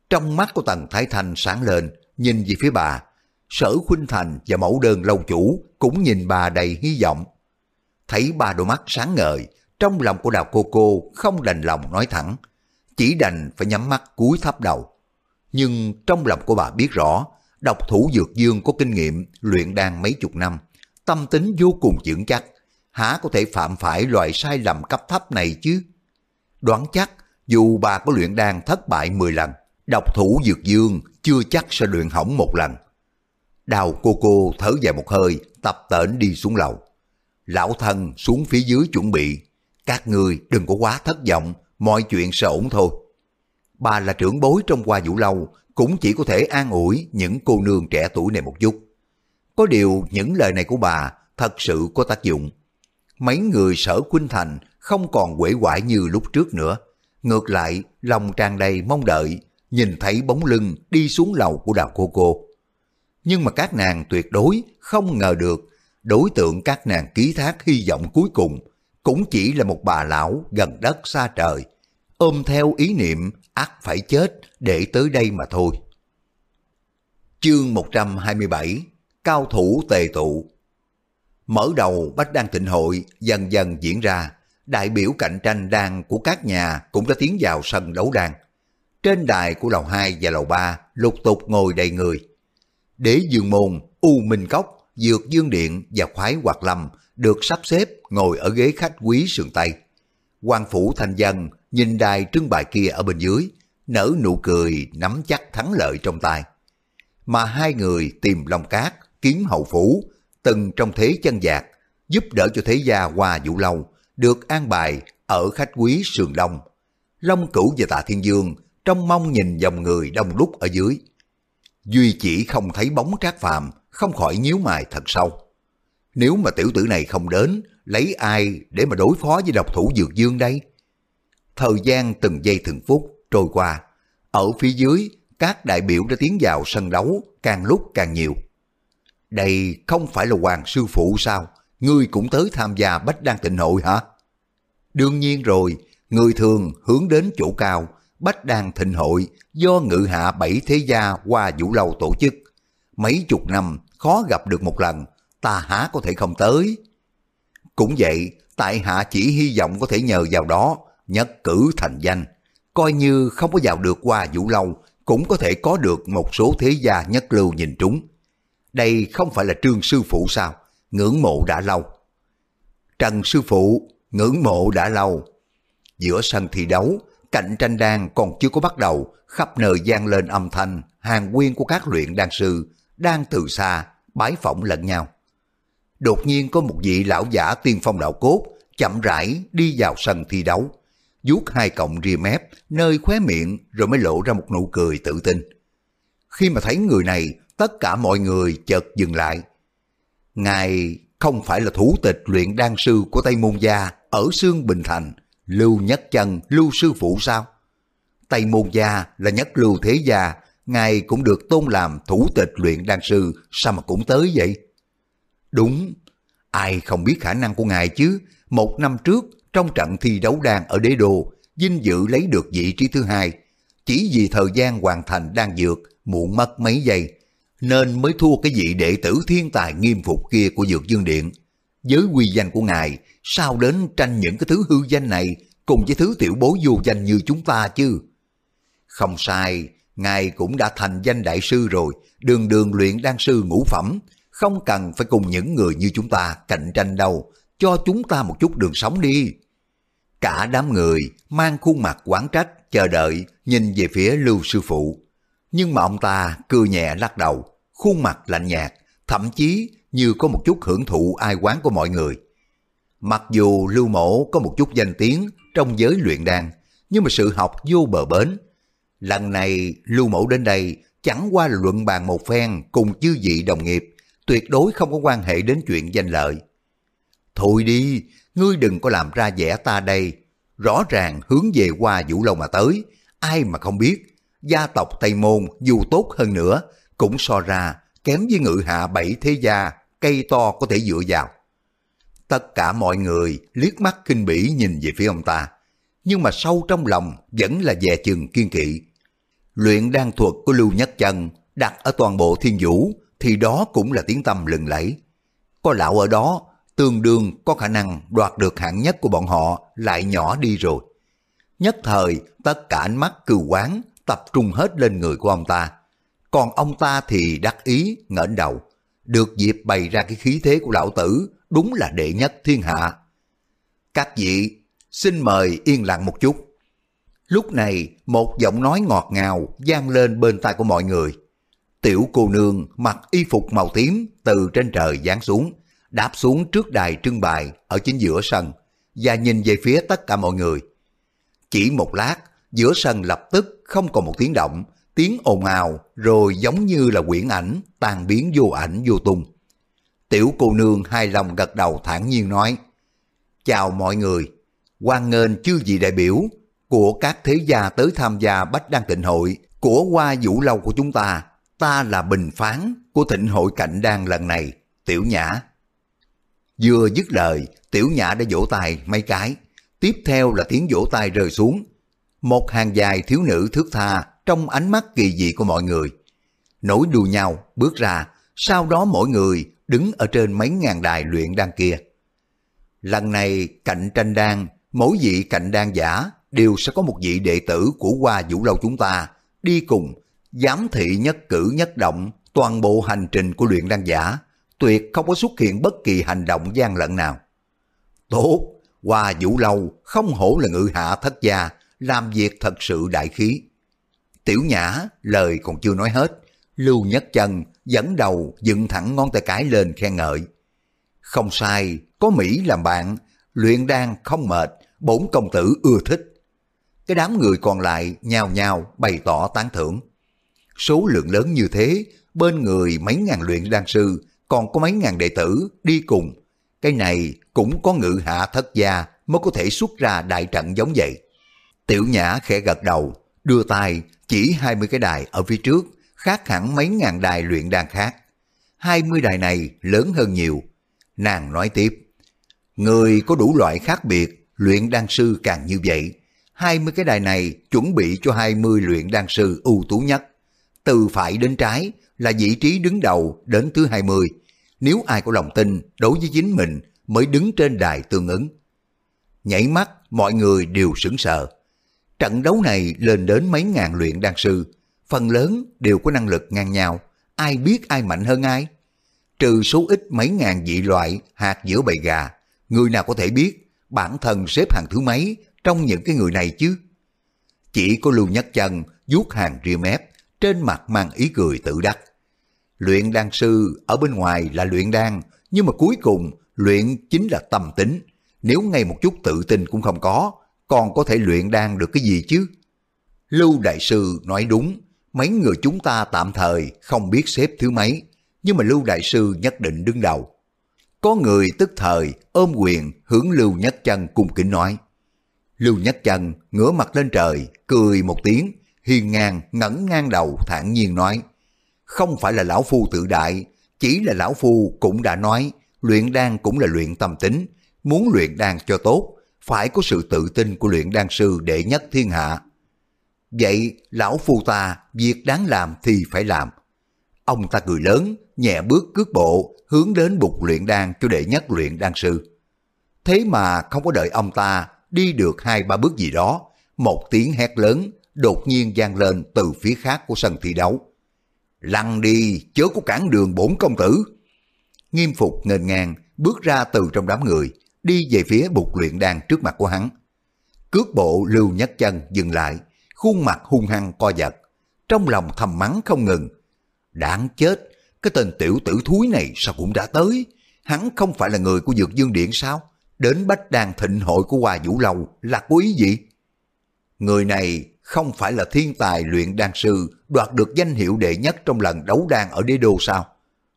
Trong mắt của Tần Thái Thanh sáng lên, nhìn về phía bà. Sở Khuynh Thành và mẫu đơn lâu chủ cũng nhìn bà đầy hy vọng. Thấy ba đôi mắt sáng ngời, trong lòng của đào cô cô không đành lòng nói thẳng. Chỉ đành phải nhắm mắt cúi thấp đầu. Nhưng trong lòng của bà biết rõ, độc thủ dược dương có kinh nghiệm luyện đan mấy chục năm, tâm tính vô cùng vững chắc, há có thể phạm phải loại sai lầm cấp thấp này chứ? Đoán chắc, dù bà có luyện đan thất bại 10 lần, độc thủ dược dương chưa chắc sẽ luyện hỏng một lần. Đào cô cô thở dài một hơi, tập tễnh đi xuống lầu. Lão thân xuống phía dưới chuẩn bị, các người đừng có quá thất vọng, mọi chuyện sẽ ổn thôi. Bà là trưởng bối trong qua vũ lâu, cũng chỉ có thể an ủi những cô nương trẻ tuổi này một chút. Có điều những lời này của bà thật sự có tác dụng. Mấy người sở Khuynh Thành không còn quể quải như lúc trước nữa. Ngược lại, lòng tràn đầy mong đợi, nhìn thấy bóng lưng đi xuống lầu của đào cô cô. Nhưng mà các nàng tuyệt đối không ngờ được đối tượng các nàng ký thác hy vọng cuối cùng cũng chỉ là một bà lão gần đất xa trời, ôm theo ý niệm ắt phải chết để tới đây mà thôi. Chương 127 Cao thủ tề tụ Mở đầu Bách Đăng Thịnh Hội dần dần diễn ra, đại biểu cạnh tranh đan của các nhà cũng đã tiến vào sân đấu đan. Trên đài của lầu 2 và lầu 3 lục tục ngồi đầy người. Đế Dương Môn, U Minh Cốc, Dược Dương Điện và Khoái Hoạt Lâm được sắp xếp ngồi ở ghế khách quý sườn Tây. quan phủ thanh dân nhìn đài trưng bày kia ở bên dưới, nở nụ cười nắm chắc thắng lợi trong tay. Mà hai người tìm Long Cát, kiếm hậu phủ, từng trong thế chân giạc, giúp đỡ cho thế gia qua vũ lâu, được an bài ở khách quý sườn đông. Long Cửu và Tạ Thiên Dương trong mong nhìn dòng người đông đúc ở dưới. Duy chỉ không thấy bóng trác phàm, không khỏi nhíu mày thật sâu. Nếu mà tiểu tử này không đến, lấy ai để mà đối phó với độc thủ Dược Dương đây? Thời gian từng giây từng phút trôi qua. Ở phía dưới, các đại biểu đã tiến vào sân đấu càng lúc càng nhiều. Đây không phải là Hoàng Sư Phụ sao? Ngươi cũng tới tham gia Bách Đan Tịnh Hội hả? Đương nhiên rồi, người thường hướng đến chỗ cao, Bách Đan Thịnh Hội do ngự hạ bảy thế gia qua vũ lâu tổ chức. Mấy chục năm khó gặp được một lần, ta há có thể không tới. Cũng vậy, tại hạ chỉ hy vọng có thể nhờ vào đó, nhất cử thành danh. Coi như không có vào được qua vũ lâu, cũng có thể có được một số thế gia nhất lưu nhìn trúng. Đây không phải là trương sư phụ sao? Ngưỡng mộ đã lâu. Trần sư phụ, ngưỡng mộ đã lâu. Giữa sân thi đấu, cạnh tranh đan còn chưa có bắt đầu, khắp nơi gian lên âm thanh, hàng nguyên của các luyện đan sư đang từ xa bái phỏng lẫn nhau. Đột nhiên có một vị lão giả tiên phong đạo cốt chậm rãi đi vào sân thi đấu, vuốt hai cọng ria mép nơi khóe miệng rồi mới lộ ra một nụ cười tự tin. Khi mà thấy người này, tất cả mọi người chợt dừng lại. Ngài không phải là thủ tịch luyện đan sư của Tây Môn Gia ở Sương Bình Thành, Lưu Nhất Chân, Lưu Sư Phụ sao? Tây Môn Gia là nhất lưu thế gia, ngài cũng được tôn làm thủ tịch luyện đan sư, sao mà cũng tới vậy? Đúng, ai không biết khả năng của ngài chứ? Một năm trước, trong trận thi đấu đan ở đế đô, dinh dự lấy được vị trí thứ hai. Chỉ vì thời gian hoàn thành đan dược muộn mất mấy giây, nên mới thua cái vị đệ tử thiên tài nghiêm phục kia của Dược Dương Điện. Với quy danh của ngài, sao đến tranh những cái thứ hư danh này cùng với thứ tiểu bối vô danh như chúng ta chứ? Không sai, ngài cũng đã thành danh đại sư rồi, đường đường luyện đan sư ngũ phẩm, không cần phải cùng những người như chúng ta cạnh tranh đâu, cho chúng ta một chút đường sống đi. Cả đám người mang khuôn mặt quán trách, chờ đợi, nhìn về phía lưu sư phụ. Nhưng mà ông ta cười nhẹ lắc đầu, khuôn mặt lạnh nhạt, thậm chí như có một chút hưởng thụ ai quán của mọi người. Mặc dù lưu mổ có một chút danh tiếng trong giới luyện đan, nhưng mà sự học vô bờ bến. Lần này lưu mổ đến đây chẳng qua là luận bàn một phen cùng chư vị đồng nghiệp, tuyệt đối không có quan hệ đến chuyện danh lợi. Thôi đi, ngươi đừng có làm ra vẻ ta đây. Rõ ràng hướng về qua Vũ Lâu mà tới, ai mà không biết. Gia tộc Tây Môn dù tốt hơn nữa, cũng so ra kém với ngự hạ bảy thế gia, cây to có thể dựa vào. Tất cả mọi người liếc mắt kinh bỉ nhìn về phía ông ta, nhưng mà sâu trong lòng vẫn là dè chừng kiên kỵ. Luyện đan thuật của Lưu Nhất Chân đặt ở toàn bộ thiên vũ thì đó cũng là tiếng tâm lừng lẫy. Có lão ở đó tương đương có khả năng đoạt được hạng nhất của bọn họ lại nhỏ đi rồi. Nhất thời, tất cả ánh mắt cừu quán tập trung hết lên người của ông ta. Còn ông ta thì đắc ý, ngẩng đầu. Được dịp bày ra cái khí thế của lão tử, đúng là đệ nhất thiên hạ. Các vị, xin mời yên lặng một chút. Lúc này, một giọng nói ngọt ngào vang lên bên tai của mọi người. Tiểu cô nương mặc y phục màu tím từ trên trời giáng xuống, đáp xuống trước đài trưng bày ở chính giữa sân và nhìn về phía tất cả mọi người. Chỉ một lát, giữa sân lập tức không còn một tiếng động, tiếng ồn ào rồi giống như là quyển ảnh tan biến vô ảnh vô tung. Tiểu cô nương hai lòng gật đầu thản nhiên nói, Chào mọi người, hoan nghênh chư vị đại biểu của các thế gia tới tham gia Bách Đăng Tịnh Hội của Hoa Vũ Lâu của chúng ta. Ta là bình phán của Tịnh Hội Cạnh Đan lần này, Tiểu Nhã. Vừa dứt lời, Tiểu Nhã đã vỗ tay mấy cái. Tiếp theo là tiếng vỗ tay rơi xuống. Một hàng dài thiếu nữ thước tha trong ánh mắt kỳ dị của mọi người. Nổi đùa nhau, bước ra, sau đó mỗi người đứng ở trên mấy ngàn đài luyện đan kia. Lần này cạnh tranh đan, mỗi vị cạnh đan giả đều sẽ có một vị đệ tử của Hoa Vũ Lâu chúng ta đi cùng, giám thị nhất cử nhất động toàn bộ hành trình của luyện đan giả tuyệt không có xuất hiện bất kỳ hành động gian lận nào. Tốt, qua vũ lâu không hổ là ngự hạ thất gia, làm việc thật sự đại khí. Tiểu nhã, lời còn chưa nói hết, Lưu Nhất Chân dẫn đầu dựng thẳng ngón tay cái lên khen ngợi. Không sai, có Mỹ làm bạn, luyện đan không mệt, bổn công tử ưa thích. Cái đám người còn lại nhào nhào bày tỏ tán thưởng. Số lượng lớn như thế, bên người mấy ngàn luyện đan sư còn có mấy ngàn đệ tử đi cùng. Cái này cũng có ngự hạ thất gia mới có thể xuất ra đại trận giống vậy. Tiểu Nhã khẽ gật đầu, đưa tay chỉ 20 cái đài ở phía trước, khác hẳn mấy ngàn đài luyện đan khác. 20 đài này lớn hơn nhiều. Nàng nói tiếp, người có đủ loại khác biệt, luyện đan sư càng như vậy. 20 cái đài này chuẩn bị cho 20 luyện đan sư ưu tú nhất. Từ phải đến trái là vị trí đứng đầu đến thứ 20. Nếu ai có lòng tin đối với chính mình mới đứng trên đài tương ứng. Nhảy mắt, mọi người đều sững sờ. Trận đấu này lên đến mấy ngàn luyện đan sư, phần lớn đều có năng lực ngang nhau, ai biết ai mạnh hơn ai. Trừ số ít mấy ngàn dị loại hạt giữa bầy gà, người nào có thể biết bản thân xếp hàng thứ mấy trong những cái người này chứ. Chỉ có Lưu Nhất Chân vuốt hàng ria mép, trên mặt mang ý cười tự đắc. Luyện đan sư ở bên ngoài là luyện đan, nhưng mà cuối cùng luyện chính là tâm tính. Nếu ngay một chút tự tin cũng không có, còn có thể luyện đan được cái gì chứ? Lưu Đại Sư nói đúng, mấy người chúng ta tạm thời không biết xếp thứ mấy, nhưng mà Lưu Đại Sư nhất định đứng đầu. Có người tức thời ôm quyền hướng Lưu Nhất Chân cung kính nói. Lưu Nhất Chân ngửa mặt lên trời, cười một tiếng, hiền ngang ngẩng ngang đầu thản nhiên nói. Không phải là lão phu tự đại, chỉ là lão phu cũng đã nói, luyện đan cũng là luyện tâm tính, muốn luyện đan cho tốt, phải có sự tự tin của luyện đan sư đệ nhất thiên hạ. Vậy lão phu ta việc đáng làm thì phải làm. Ông ta cười lớn, nhẹ bước cước bộ, hướng đến bục luyện đan cho đệ nhất luyện đan sư. Thế mà không có đợi ông ta đi được hai ba bước gì đó, một tiếng hét lớn đột nhiên vang lên từ phía khác của sân thi đấu. Lăn đi, chớ có cản đường bổn công tử. Nghiêm phục ngền ngang bước ra từ trong đám người, đi về phía bục luyện đan trước mặt của hắn. Cước bộ lưu nhất chân dừng lại, khuôn mặt hung hăng co giật, trong lòng thầm mắng không ngừng. Đáng chết, cái tên tiểu tử thúi này sao cũng đã tới, hắn không phải là người của Dược Dương Điện sao? Đến Bách Đàn thịnh hội của Hoa Vũ Lâu là có ý gì? Người này không phải là thiên tài luyện đan sư đoạt được danh hiệu đệ nhất trong lần đấu đan ở đế đô sao?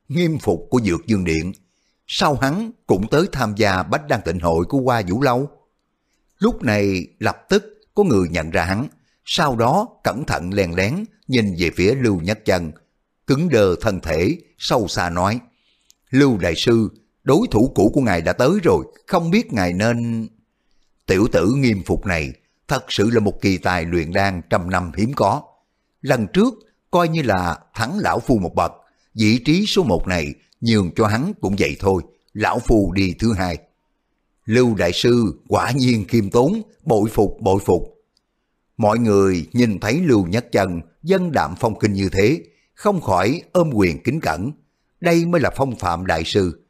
Nghiêm phục của Dược Dương Điện, sao hắn cũng tới tham gia Bách Đan tịnh hội của Hoa Vũ Lâu? Lúc này lập tức có người nhận ra hắn, sau đó cẩn thận len lén nhìn về phía Lưu Nhất Chân, cứng đờ thân thể, sâu xa nói, Lưu Đại Sư, đối thủ cũ của ngài đã tới rồi, không biết ngài nên... Tiểu tử nghiêm phục này thật sự là một kỳ tài luyện đan trăm năm hiếm có. Lần trước, coi như là thắng lão phu một bậc, vị trí số một này nhường cho hắn cũng vậy thôi, lão phu đi thứ hai. Lưu Đại Sư quả nhiên khiêm tốn, bội phục bội phục. Mọi người nhìn thấy Lưu Nhất Chân dân đạm phong kinh như thế, không khỏi ôm quyền kính cẩn. Đây mới là phong phạm đại sư.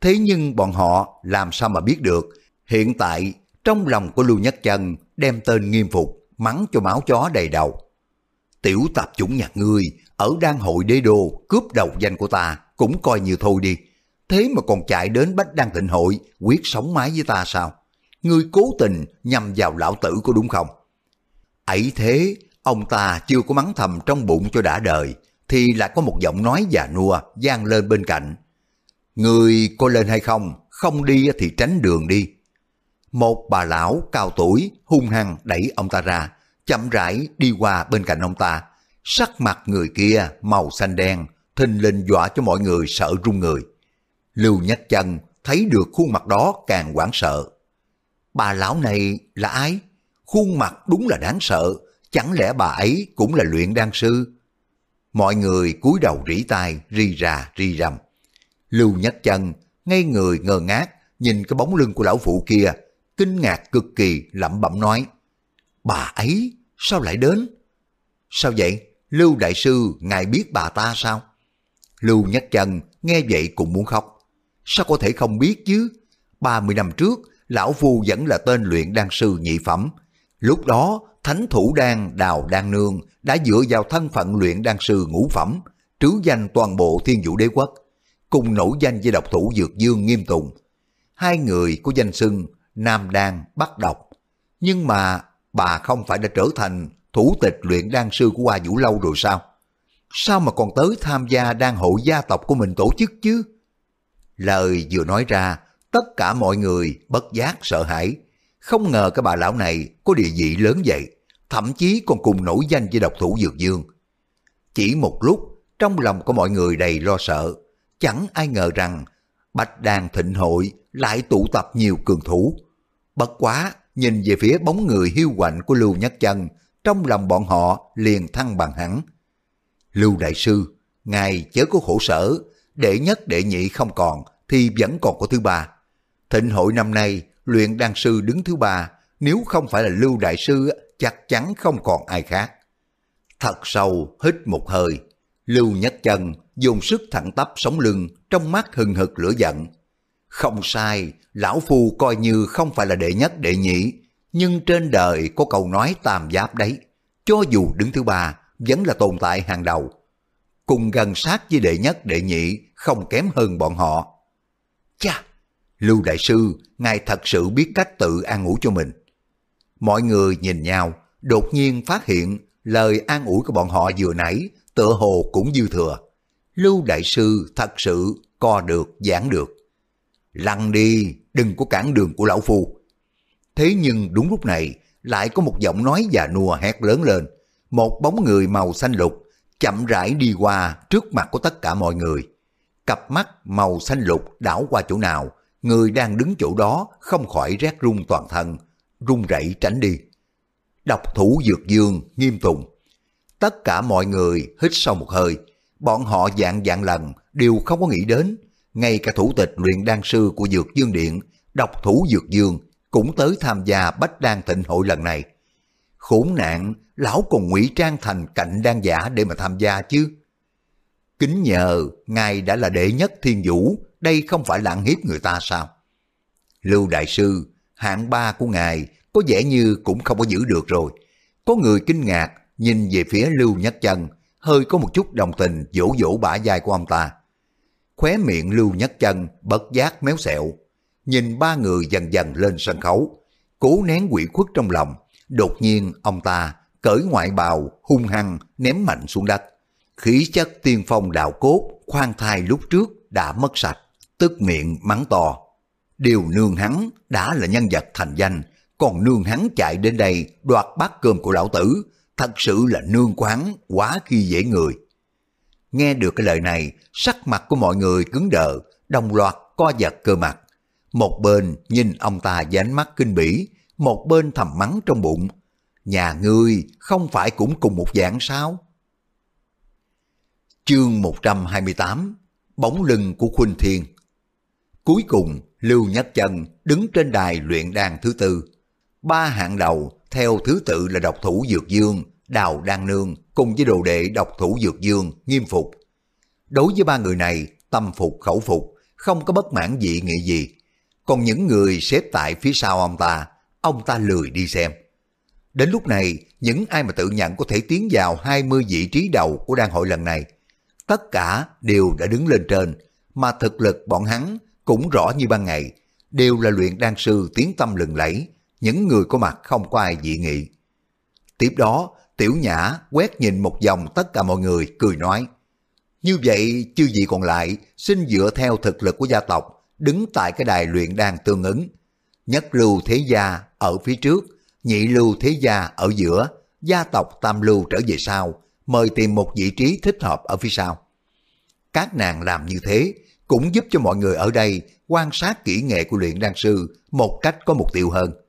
Thế nhưng bọn họ làm sao mà biết được, hiện tại trong lòng của Lưu Nhất Chân đem tên nghiêm phục, mắng cho máu chó đầy đầu. Tiểu tập chủng nhà ngươi, ở đan hội đế đô cướp đầu danh của ta, cũng coi như thôi đi. Thế mà còn chạy đến Bách Đăng Tịnh Hội, quyết sống mái với ta sao? Ngươi cố tình nhằm vào lão tử có đúng không? ấy thế, ông ta chưa có mắng thầm trong bụng cho đã đời, thì lại có một giọng nói già nua gian lên bên cạnh. Người có lên hay không, không đi thì tránh đường đi. Một bà lão cao tuổi hung hăng đẩy ông ta ra, chậm rãi đi qua bên cạnh ông ta. Sắc mặt người kia màu xanh đen, thình lình dọa cho mọi người sợ run người. Lưu Nhất Chân thấy được khuôn mặt đó càng hoảng sợ. Bà lão này là ai? Khuôn mặt đúng là đáng sợ, chẳng lẽ bà ấy cũng là luyện đan sư? Mọi người cúi đầu rỉ tai, ri ra, ri rầm. Lưu Nhất Chân ngay người ngơ ngác nhìn cái bóng lưng của lão phụ kia, kinh ngạc cực kỳ lẩm bẩm nói. Bà ấy sao lại đến? Sao vậy? Lưu Đại Sư, ngài biết bà ta sao? Lưu Nhất Chân nghe vậy cũng muốn khóc. Sao có thể không biết chứ? 30 năm trước, lão phu vẫn là tên luyện đan sư nhị phẩm. Lúc đó, thánh thủ đan đào đan nương đã dựa vào thân phận luyện đan sư ngũ phẩm, trứ danh toàn bộ thiên vũ đế quốc, cùng nổi danh với độc thủ dược dương nghiêm tùng. Hai người có danh xưng Nam Đan, Bắc Độc. Nhưng mà bà không phải đã trở thành thủ tịch luyện đan sư của Hoa Vũ Lâu rồi sao? Sao mà còn tới tham gia đan hội gia tộc của mình tổ chức chứ? Lời vừa nói ra, tất cả mọi người bất giác sợ hãi. Không ngờ cái bà lão này có địa vị lớn vậy, thậm chí còn cùng nổi danh với độc thủ Dược Dương. Chỉ một lúc, trong lòng của mọi người đầy lo sợ, chẳng ai ngờ rằng Bạch Đàn Thịnh Hội lại tụ tập nhiều cường thủ. Bất quá, nhìn về phía bóng người hiu quạnh của Lưu Nhất Chân, trong lòng bọn họ liền thăng bằng hẳn. Lưu Đại Sư, ngài chớ có khổ sở, đệ nhất đệ nhị không còn, thì vẫn còn có thứ ba. Thịnh hội năm nay, luyện đan sư đứng thứ ba, nếu không phải là Lưu Đại Sư, chắc chắn không còn ai khác. Thật sâu, hít một hơi, Lưu Nhất Chân dùng sức thẳng tắp sống lưng, trong mắt hừng hực lửa giận. Không sai, lão phu coi như không phải là đệ nhất đệ nhị, Nhưng trên đời có câu nói tam giáp đấy, cho dù đứng thứ ba, vẫn là tồn tại hàng đầu. Cùng gần sát với đệ nhất đệ nhị, không kém hơn bọn họ. Chà, Lưu Đại Sư, ngài thật sự biết cách tự an ủi cho mình. Mọi người nhìn nhau, đột nhiên phát hiện lời an ủi của bọn họ vừa nãy tựa hồ cũng dư thừa. Lưu Đại Sư thật sự co được, giảng được. Lăn đi, đừng có cản đường của lão phu. Thế nhưng đúng lúc này, lại có một giọng nói già nua hét lớn lên. Một bóng người màu xanh lục chậm rãi đi qua trước mặt của tất cả mọi người. Cặp mắt màu xanh lục đảo qua chỗ nào, người đang đứng chỗ đó không khỏi rét run toàn thân, run rẩy tránh đi. Độc thủ dược dương nghiêm tùng. Tất cả mọi người hít sâu một hơi, bọn họ dạng dạng lần đều không có nghĩ đến. Ngay cả thủ tịch luyện đan sư của Dược Dương Điện, độc thủ Dược Dương cũng tới tham gia bách đan thịnh hội lần này. Khốn nạn, lão còn ngụy trang thành cạnh đan giả để mà tham gia chứ. Kính nhờ, ngài đã là đệ nhất thiên vũ, đây không phải lãng hiếp người ta sao? Lưu Đại Sư, hạng ba của ngài có vẻ như cũng không có giữ được rồi. Có người kinh ngạc nhìn về phía Lưu Nhất Chân, hơi có một chút đồng tình dỗ dỗ bả vai của ông ta. Khóe miệng Lưu Nhất Chân bất giác méo xẹo, nhìn ba người dần dần lên sân khấu, cố nén quỷ khuất trong lòng. Đột nhiên ông ta cởi ngoại bào hung hăng ném mạnh xuống đất. Khí chất tiên phong đạo cốt khoan thai lúc trước đã mất sạch, tức miệng mắng to. Điều nương hắn đã là nhân vật thành danh, còn nương hắn chạy đến đây đoạt bát cơm của lão tử, thật sự là nương quán quá khi dễ người. Nghe được cái lời này, sắc mặt của mọi người cứng đờ, đồng loạt co giật cơ mặt. Một bên nhìn ông ta với ánh mắt kinh bỉ, một bên thầm mắng trong bụng. Nhà ngươi không phải cũng cùng một dạng sao? Chương 128 Bóng lưng của Khuynh Thiên Cuối cùng, Lưu Nhất Chân đứng trên đài luyện đan thứ tư. Ba hạng đầu theo thứ tự là độc thủ Dược Dương, Đào Đan Nương cùng với đồ đệ độc thủ Dược Dương, Nghiêm Phục. Đối với ba người này, tâm phục khẩu phục, không có bất mãn dị nghị gì. Còn những người xếp tại phía sau ông ta, ông ta lười đi xem. Đến lúc này, những ai mà tự nhận có thể tiến vào 20 vị trí đầu của đan hội lần này, tất cả đều đã đứng lên trên, mà thực lực bọn hắn cũng rõ như ban ngày, đều là luyện đan sư tiến tâm lừng lẫy, những người có mặt không có ai dị nghị. Tiếp đó, Tiểu Nhã quét nhìn một vòng tất cả mọi người, cười nói, như vậy chư vị còn lại xin dựa theo thực lực của gia tộc, đứng tại cái đài luyện đan tương ứng. Nhất lưu thế gia ở phía trước, nhị lưu thế gia ở giữa, gia tộc tam lưu trở về sau, mời tìm một vị trí thích hợp ở phía sau. Các nàng làm như thế cũng giúp cho mọi người ở đây quan sát kỹ nghệ của luyện đan sư một cách có mục tiêu hơn.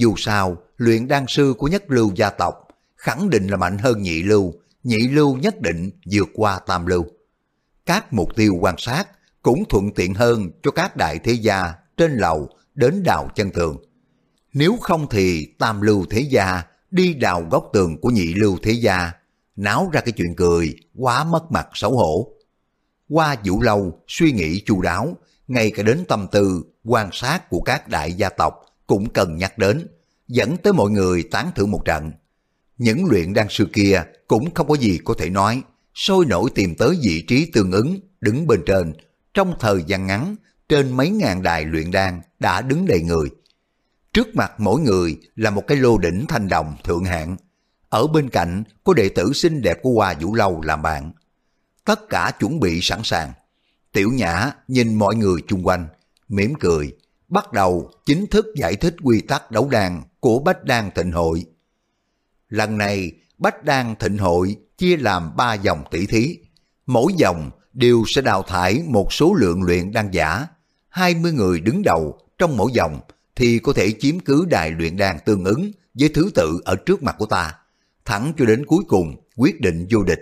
Dù sao, luyện đan sư của nhất lưu gia tộc khẳng định là mạnh hơn nhị lưu, nhị lưu nhất định vượt qua tam lưu. Các mục tiêu quan sát cũng thuận tiện hơn cho các đại thế gia trên lầu đến đào chân tường. Nếu không thì tam lưu thế gia đi đào góc tường của nhị lưu thế gia, náo ra cái chuyện cười, quá mất mặt xấu hổ. Qua vũ lâu, suy nghĩ chu đáo, ngay cả đến tâm tư, quan sát của các đại gia tộc cũng cần nhắc đến, dẫn tới mọi người tán thưởng một trận. Những luyện đan sư kia cũng không có gì có thể nói, sôi nổi tìm tới vị trí tương ứng, đứng bên trên. Trong thời gian ngắn, trên mấy ngàn đài luyện đan đã đứng đầy người. Trước mặt mỗi người là một cái lô đỉnh thanh đồng thượng hạng. Ở bên cạnh có đệ tử xinh đẹp của Hoa Vũ Lâu làm bạn. Tất cả chuẩn bị sẵn sàng. Tiểu Nhã nhìn mọi người chung quanh, mỉm cười, bắt đầu chính thức giải thích quy tắc đấu đàn của Bách Đan Thịnh Hội. Lần này, Bách Đan Thịnh Hội chia làm 3 dòng tỷ thí. Mỗi dòng đều sẽ đào thải một số lượng luyện đan giả. 20 người đứng đầu trong mỗi dòng thì có thể chiếm cứ đài luyện đan tương ứng với thứ tự ở trước mặt của ta, thẳng cho đến cuối cùng quyết định vô địch.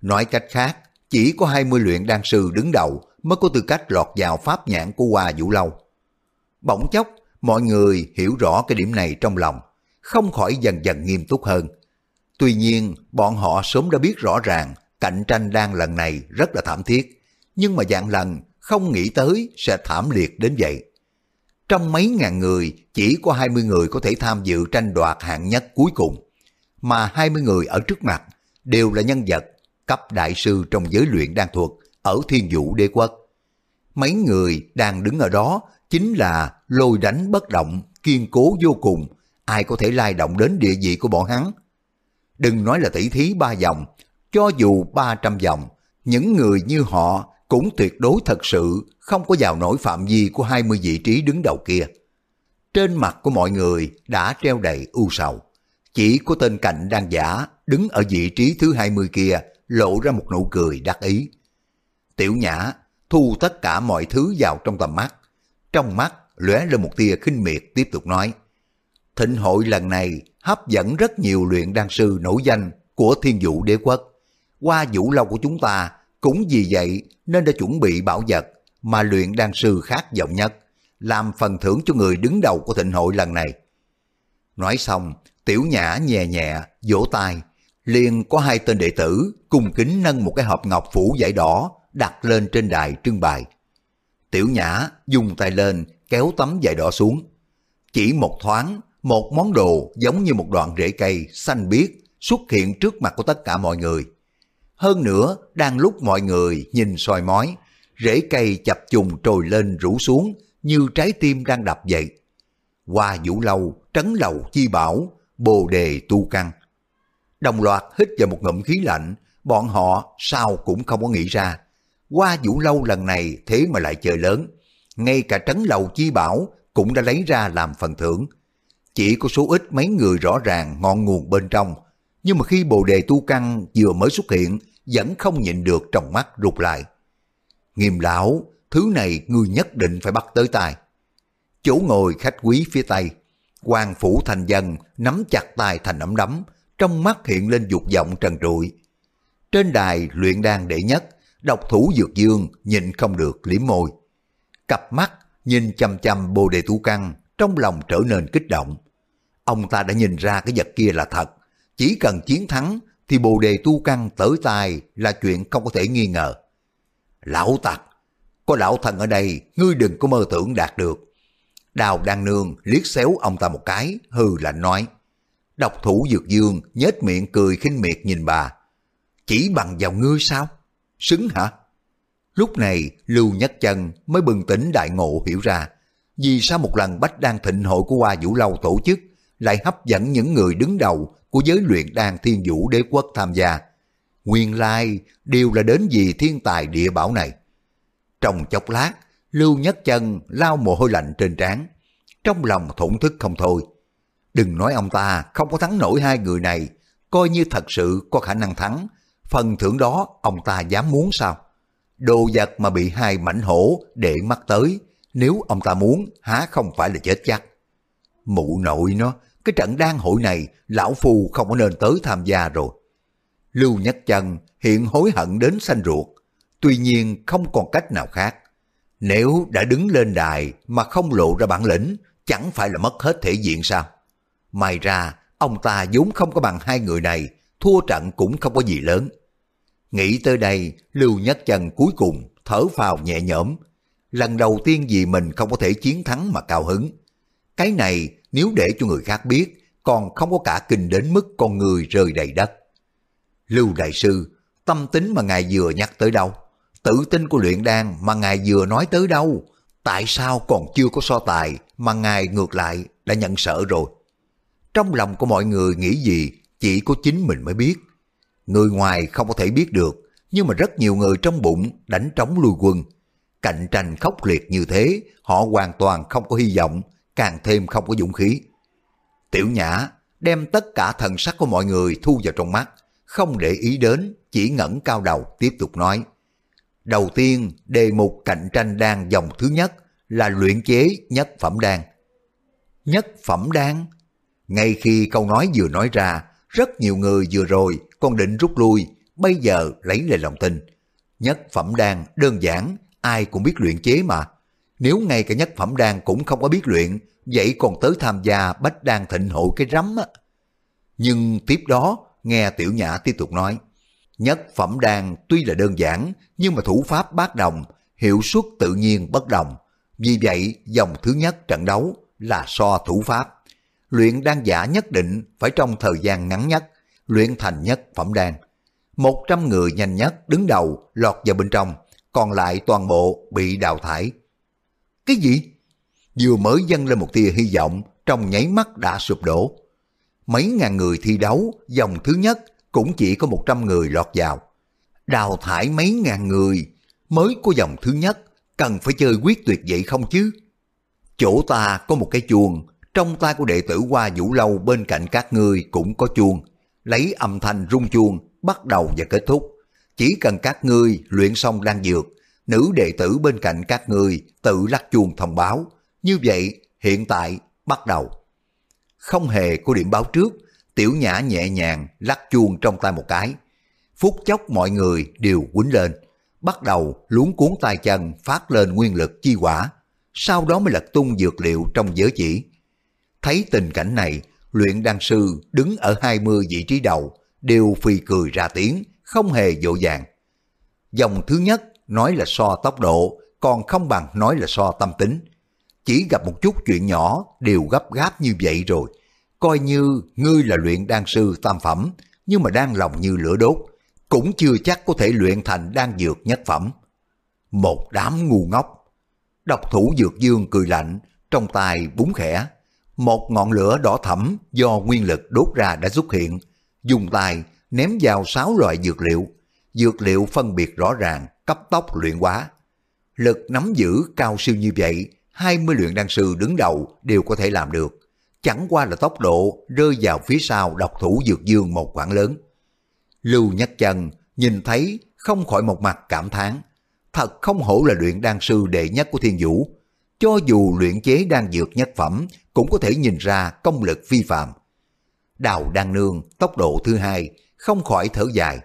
Nói cách khác, chỉ có 20 luyện đan sư đứng đầu mới có tư cách lọt vào pháp nhãn của Hoa Vũ Lâu. Bỗng chốc, mọi người hiểu rõ cái điểm này trong lòng, không khỏi dần dần nghiêm túc hơn. Tuy nhiên, bọn họ sớm đã biết rõ ràng cạnh tranh đang lần này rất là thảm thiết, nhưng mà dạng lần không nghĩ tới sẽ thảm liệt đến vậy. Trong mấy ngàn người, chỉ có 20 người có thể tham dự tranh đoạt hạng nhất cuối cùng. Mà 20 người ở trước mặt đều là nhân vật cấp đại sư trong giới luyện đan thuật ở thiên vũ đế quốc. Mấy người đang đứng ở đó chính là lôi đánh bất động, kiên cố vô cùng, ai có thể lai động đến địa vị của bọn hắn. Đừng nói là tỷ thí ba vòng, cho dù 300 vòng, những người như họ cũng tuyệt đối thật sự không có vào nổi phạm vi của 20 vị trí đứng đầu kia. Trên mặt của mọi người đã treo đầy u sầu. Chỉ có tên cạnh đang giả đứng ở vị trí thứ 20 kia lộ ra một nụ cười đắc ý. Tiểu Nhã thu tất cả mọi thứ vào trong tầm mắt. Trong mắt lóe lên một tia khinh miệt tiếp tục nói. Thịnh hội lần này hấp dẫn rất nhiều luyện đan sư nổi danh của thiên vũ đế quốc. Qua vũ lâu của chúng ta cũng vì vậy nên đã chuẩn bị bảo vật mà luyện đan sư khác giọng nhất, làm phần thưởng cho người đứng đầu của thịnh hội lần này. Nói xong, tiểu nhã nhẹ nhẹ, vỗ tay, liền có hai tên đệ tử cùng kính nâng một cái hộp ngọc phủ vải đỏ đặt lên trên đài trưng bày. Tiểu nhã dùng tay lên kéo tấm vải đỏ xuống. Chỉ một thoáng, một món đồ giống như một đoạn rễ cây xanh biếc xuất hiện trước mặt của tất cả mọi người. Hơn nữa, đang lúc mọi người nhìn soi mói, rễ cây chập trùng trồi lên rủ xuống như trái tim đang đập vậy. Qua vũ lâu, trấn lầu chi bảo, bồ đề tu căn. Đồng loạt hít vào một ngụm khí lạnh, bọn họ sao cũng không có nghĩ ra. Qua vũ lâu lần này thế mà lại chơi lớn. Ngay cả trấn lầu chi bảo cũng đã lấy ra làm phần thưởng. Chỉ có số ít mấy người rõ ràng ngọn nguồn bên trong. Nhưng mà khi bồ đề tu căn vừa mới xuất hiện, vẫn không nhịn được trong mắt rụt lại. Nghiêm lão, thứ này ngươi nhất định phải bắt tới tay. Chỗ ngồi khách quý phía tây, quan phủ thành dân nắm chặt tay thành ấm đấm, trong mắt hiện lên dục vọng trần trụi. Trên đài luyện đan đệ nhất, độc thủ dược dương nhìn không được liếm môi. Cặp mắt nhìn chăm chăm bồ đề tu căn, trong lòng trở nên kích động. Ông ta đã nhìn ra cái vật kia là thật, chỉ cần chiến thắng thì bồ đề tu căn tới tài là chuyện không có thể nghi ngờ. Lão tặc, có lão thần ở đây, ngươi đừng có mơ tưởng đạt được. Đào đang Nương liếc xéo ông ta một cái, hư lạnh nói. Độc thủ dược dương nhếch miệng cười khinh miệt nhìn bà. Chỉ bằng vào ngươi sao? Xứng hả? Lúc này Lưu Nhất Chân mới bừng tỉnh đại ngộ hiểu ra. Vì sao một lần Bách Đan Thịnh hội của Hoa Vũ Lâu tổ chức lại hấp dẫn những người đứng đầu của giới luyện đan thiên vũ đế quốc tham gia. Nguyên lai đều là đến vì thiên tài địa bảo này. Trong chốc lát, Lưu Nhất Chân lao mồ hôi lạnh trên trán, trong lòng thổn thức không thôi. Đừng nói ông ta không có thắng nổi hai người này, coi như thật sự có khả năng thắng, phần thưởng đó ông ta dám muốn sao? Đồ vật mà bị hai mảnh hổ để mắt tới, nếu ông ta muốn há không phải là chết chắc. Mụ nội nó, cái trận đan hội này lão phu không có nên tới tham gia rồi. Lưu Nhất Chân hiện hối hận đến xanh ruột, tuy nhiên không còn cách nào khác. Nếu đã đứng lên đài mà không lộ ra bản lĩnh, chẳng phải là mất hết thể diện sao? May ra, ông ta vốn không có bằng hai người này, thua trận cũng không có gì lớn. Nghĩ tới đây, Lưu Nhất Chân cuối cùng thở phào nhẹ nhõm. Lần đầu tiên vì mình không có thể chiến thắng mà cao hứng. Cái này nếu để cho người khác biết, còn không có cả kinh đến mức con người rơi đầy đất. Lưu Đại Sư, tâm tính mà ngài vừa nhắc tới đâu? Tự tin của luyện đan mà ngài vừa nói tới đâu? Tại sao còn chưa có so tài mà ngài ngược lại đã nhận sợ rồi? Trong lòng của mọi người nghĩ gì chỉ có chính mình mới biết. Người ngoài không có thể biết được, nhưng mà rất nhiều người trong bụng đánh trống lui quân. Cạnh tranh khốc liệt như thế, họ hoàn toàn không có hy vọng càng thêm không có dũng khí. Tiểu Nhã đem tất cả thần sắc của mọi người thu vào trong mắt, không để ý đến, chỉ ngẩng cao đầu tiếp tục nói. Đầu tiên, đề mục cạnh tranh đan dòng thứ nhất là luyện chế nhất phẩm đan. Nhất phẩm đan? Ngay khi câu nói vừa nói ra, rất nhiều người vừa rồi còn định rút lui, bây giờ lấy lại lòng tin. Nhất phẩm đan đơn giản, ai cũng biết luyện chế mà. Nếu ngay cả nhất phẩm đan cũng không có biết luyện, vậy còn tới tham gia bách đan thịnh hội cái rắm á. Nhưng tiếp đó, nghe tiểu nhã tiếp tục nói, nhất phẩm đan tuy là đơn giản, nhưng mà thủ pháp bát đồng, hiệu suất tự nhiên bất đồng. Vì vậy, dòng thứ nhất trận đấu là so thủ pháp. Luyện đan giả nhất định phải trong thời gian ngắn nhất, luyện thành nhất phẩm đan. Một trăm người nhanh nhất đứng đầu lọt vào bên trong, còn lại toàn bộ bị đào thải. Cái gì? Vừa mới dâng lên một tia hy vọng, trong nháy mắt đã sụp đổ. Mấy ngàn người thi đấu, dòng thứ nhất cũng chỉ có một trăm người lọt vào. Đào thải mấy ngàn người, mới có dòng thứ nhất, cần phải chơi quyết tuyệt vậy không chứ? Chỗ ta có một cái chuông, trong tay của đệ tử qua vũ lâu bên cạnh các ngươi cũng có chuông. Lấy âm thanh rung chuông, bắt đầu và kết thúc. Chỉ cần các ngươi luyện xong đang dược, nữ đệ tử bên cạnh các ngươi tự lắc chuông thông báo. Như vậy, hiện tại, bắt đầu. Không hề có điểm báo trước, tiểu nhã nhẹ nhàng lắc chuông trong tay một cái. Phút chốc mọi người đều quýnh lên, bắt đầu luống cuốn tay chân phát lên nguyên lực chi quả, sau đó mới lật tung dược liệu trong giới chỉ. Thấy tình cảnh này, luyện đan sư đứng ở 20 vị trí đầu, đều phì cười ra tiếng, không hề dỗ dàng. Dòng thứ nhất nói là so tốc độ, còn không bằng nói là so tâm tính. Chỉ gặp một chút chuyện nhỏ đều gấp gáp như vậy rồi. Coi như ngươi là luyện đan sư tam phẩm, nhưng mà đang lòng như lửa đốt, cũng chưa chắc có thể luyện thành đan dược nhất phẩm. Một đám ngu ngốc. Độc thủ dược dương cười lạnh, trong tay búng khẽ. Một ngọn lửa đỏ thẫm do nguyên lực đốt ra đã xuất hiện, dùng tay ném vào sáu loại dược liệu. Dược liệu phân biệt rõ ràng, cấp tốc luyện hóa. Lực nắm giữ cao siêu như vậy, 20 luyện đan sư đứng đầu đều có thể làm được. Chẳng qua là tốc độ rơi vào phía sau độc thủ dược dương một khoảng lớn. Lưu nhắc Chân nhìn thấy không khỏi một mặt cảm thán thật không hổ là luyện đan sư đệ nhất của thiên vũ. Cho dù luyện chế đang dược nhất phẩm cũng có thể nhìn ra công lực vi phạm. Đào đan nương tốc độ thứ hai không khỏi thở dài.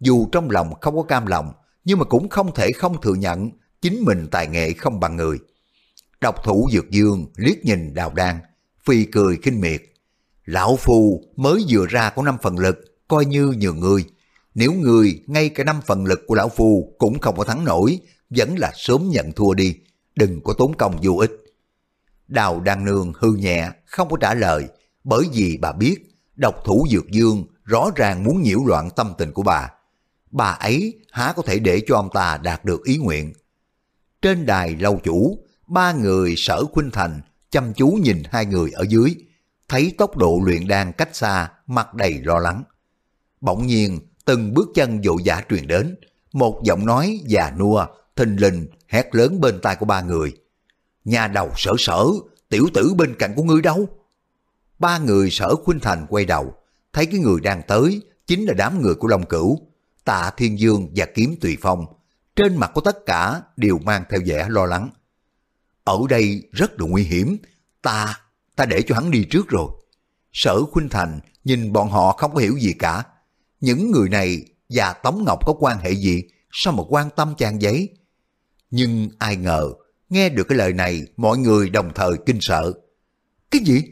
Dù trong lòng không có cam lòng nhưng mà cũng không thể không thừa nhận chính mình tài nghệ không bằng người. Độc thủ dược dương liếc nhìn đào đan, phi cười khinh miệt. Lão Phu mới vừa ra có năm phần lực, coi như nhường người. Nếu người ngay cả năm phần lực của Lão Phu cũng không có thắng nổi, vẫn là sớm nhận thua đi, đừng có tốn công vô ích. Đào Đan Nương hư nhẹ, không có trả lời, bởi vì bà biết độc thủ dược dương rõ ràng muốn nhiễu loạn tâm tình của bà. Bà ấy há có thể để cho ông ta đạt được ý nguyện. Trên đài lâu chủ, ba người sở khuynh thành chăm chú nhìn hai người ở dưới, thấy tốc độ luyện đan cách xa, mặt đầy lo lắng. Bỗng nhiên, từng bước chân vội vã truyền đến, một giọng nói già nua, thình lình, hét lớn bên tai của ba người. Nhà đầu sở sở, tiểu tử bên cạnh của ngươi đâu? Ba người sở khuynh thành quay đầu, thấy cái người đang tới, chính là đám người của Long Cửu, tạ Thiên Dương và Kiếm Tùy Phong. Trên mặt của tất cả đều mang theo vẻ lo lắng. Ở đây rất là nguy hiểm, ta, ta để cho hắn đi trước rồi. Sở Khuynh Thành nhìn bọn họ không có hiểu gì cả. Những người này và Tống Ngọc có quan hệ gì, sao mà quan tâm chàng giấy? Nhưng ai ngờ, nghe được cái lời này, mọi người đồng thời kinh sợ. Cái gì?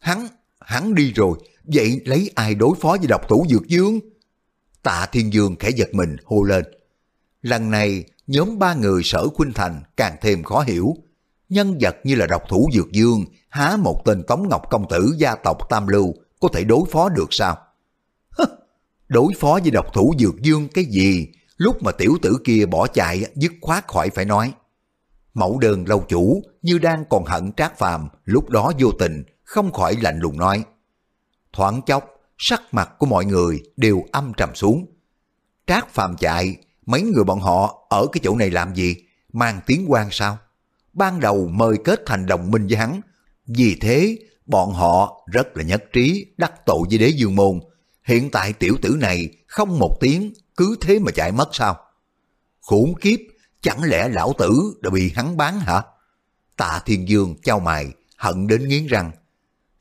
Hắn, hắn đi rồi, vậy lấy ai đối phó với độc thủ Dược Dương? Tạ Thiên Dương khẽ giật mình hô lên. Lần này, nhóm ba người sở Khuynh Thành càng thêm khó hiểu. Nhân vật như là độc thủ Dược Dương, há một tên Tống Ngọc Công Tử gia tộc Tam Lưu có thể đối phó được sao? đối phó với độc thủ Dược Dương cái gì? Lúc mà tiểu tử kia bỏ chạy dứt khoát khỏi phải nói. Mẫu đơn lâu chủ như đang còn hận trác phàm lúc đó vô tình không khỏi lạnh lùng nói. Thoáng chốc, sắc mặt của mọi người đều âm trầm xuống. Trác phàm chạy, mấy người bọn họ ở cái chỗ này làm gì? Mang tiếng quan sao? Ban đầu mời kết thành đồng minh với hắn. Vì thế, bọn họ rất là nhất trí đắc tội với đế dương môn. Hiện tại tiểu tử này không một tiếng, cứ thế mà chạy mất sao? Khủng kiếp, chẳng lẽ lão tử đã bị hắn bán hả? Tạ Thiên Dương trao mày, hận đến nghiến răng.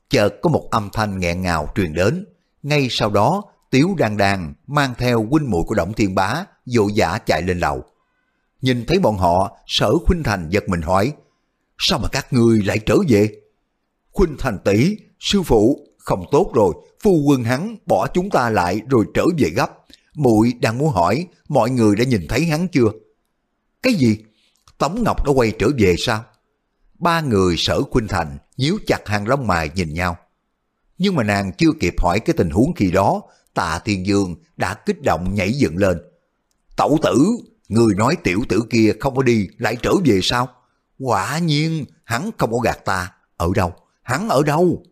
Chợt có một âm thanh nghẹn ngào truyền đến, ngay sau đó, Tiếu Đan Đan mang theo huynh muội của Động Thiên Bá, vội vã chạy lên lầu. Nhìn thấy bọn họ, sở Khuynh Thành giật mình hỏi, sao mà các ngươi lại trở về? Khuynh Thành tỷ, sư phụ, không tốt rồi, phu quân hắn bỏ chúng ta lại rồi trở về gấp. muội đang muốn hỏi, mọi người đã nhìn thấy hắn chưa? Cái gì? Tống Ngọc đã quay trở về sao? ba người sở khuynh thành nhíu chặt hàng lông mày nhìn nhau. Nhưng mà nàng chưa kịp hỏi cái tình huống khi đó, tạ thiên dương đã kích động nhảy dựng lên. Tẩu tử, người nói tiểu tử kia không có đi lại trở về sao? Quả nhiên, hắn không có gạt ta. Ở đâu? Hắn ở đâu?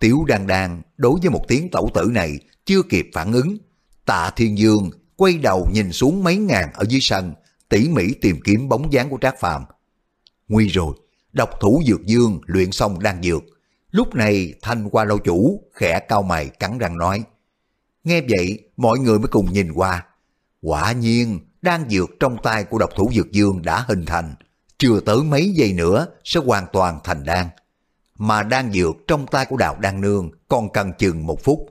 Tiểu đàn đàn đối với một tiếng tẩu tử này chưa kịp phản ứng. Tạ Thiên Dương quay đầu nhìn xuống mấy ngàn ở dưới sân, tỉ mỉ tìm kiếm bóng dáng của Trác Phàm. Nguy rồi, độc thủ dược dương luyện xong đang dược. Lúc này thanh qua lâu chủ khẽ cao mày cắn răng nói. Nghe vậy mọi người mới cùng nhìn qua. Quả nhiên đang dược trong tay của độc thủ dược dương đã hình thành. Chưa tới mấy giây nữa sẽ hoàn toàn thành đan. Mà đang dược trong tay của đào đan nương còn cần chừng một phút.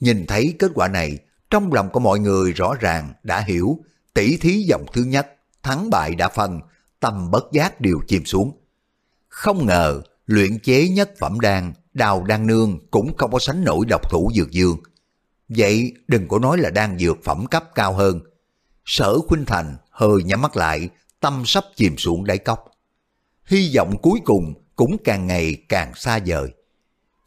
Nhìn thấy kết quả này, trong lòng của mọi người rõ ràng đã hiểu tỷ thí dòng thứ nhất, thắng bại đã phân, tâm bất giác đều chìm xuống. Không ngờ, luyện chế nhất phẩm đan, đào đan nương cũng không có sánh nổi độc thủ dược dương. Vậy đừng có nói là đan dược phẩm cấp cao hơn. Sở Khuynh Thành hơi nhắm mắt lại, tâm sắp chìm xuống đáy cốc. Hy vọng cuối cùng cũng càng ngày càng xa vời.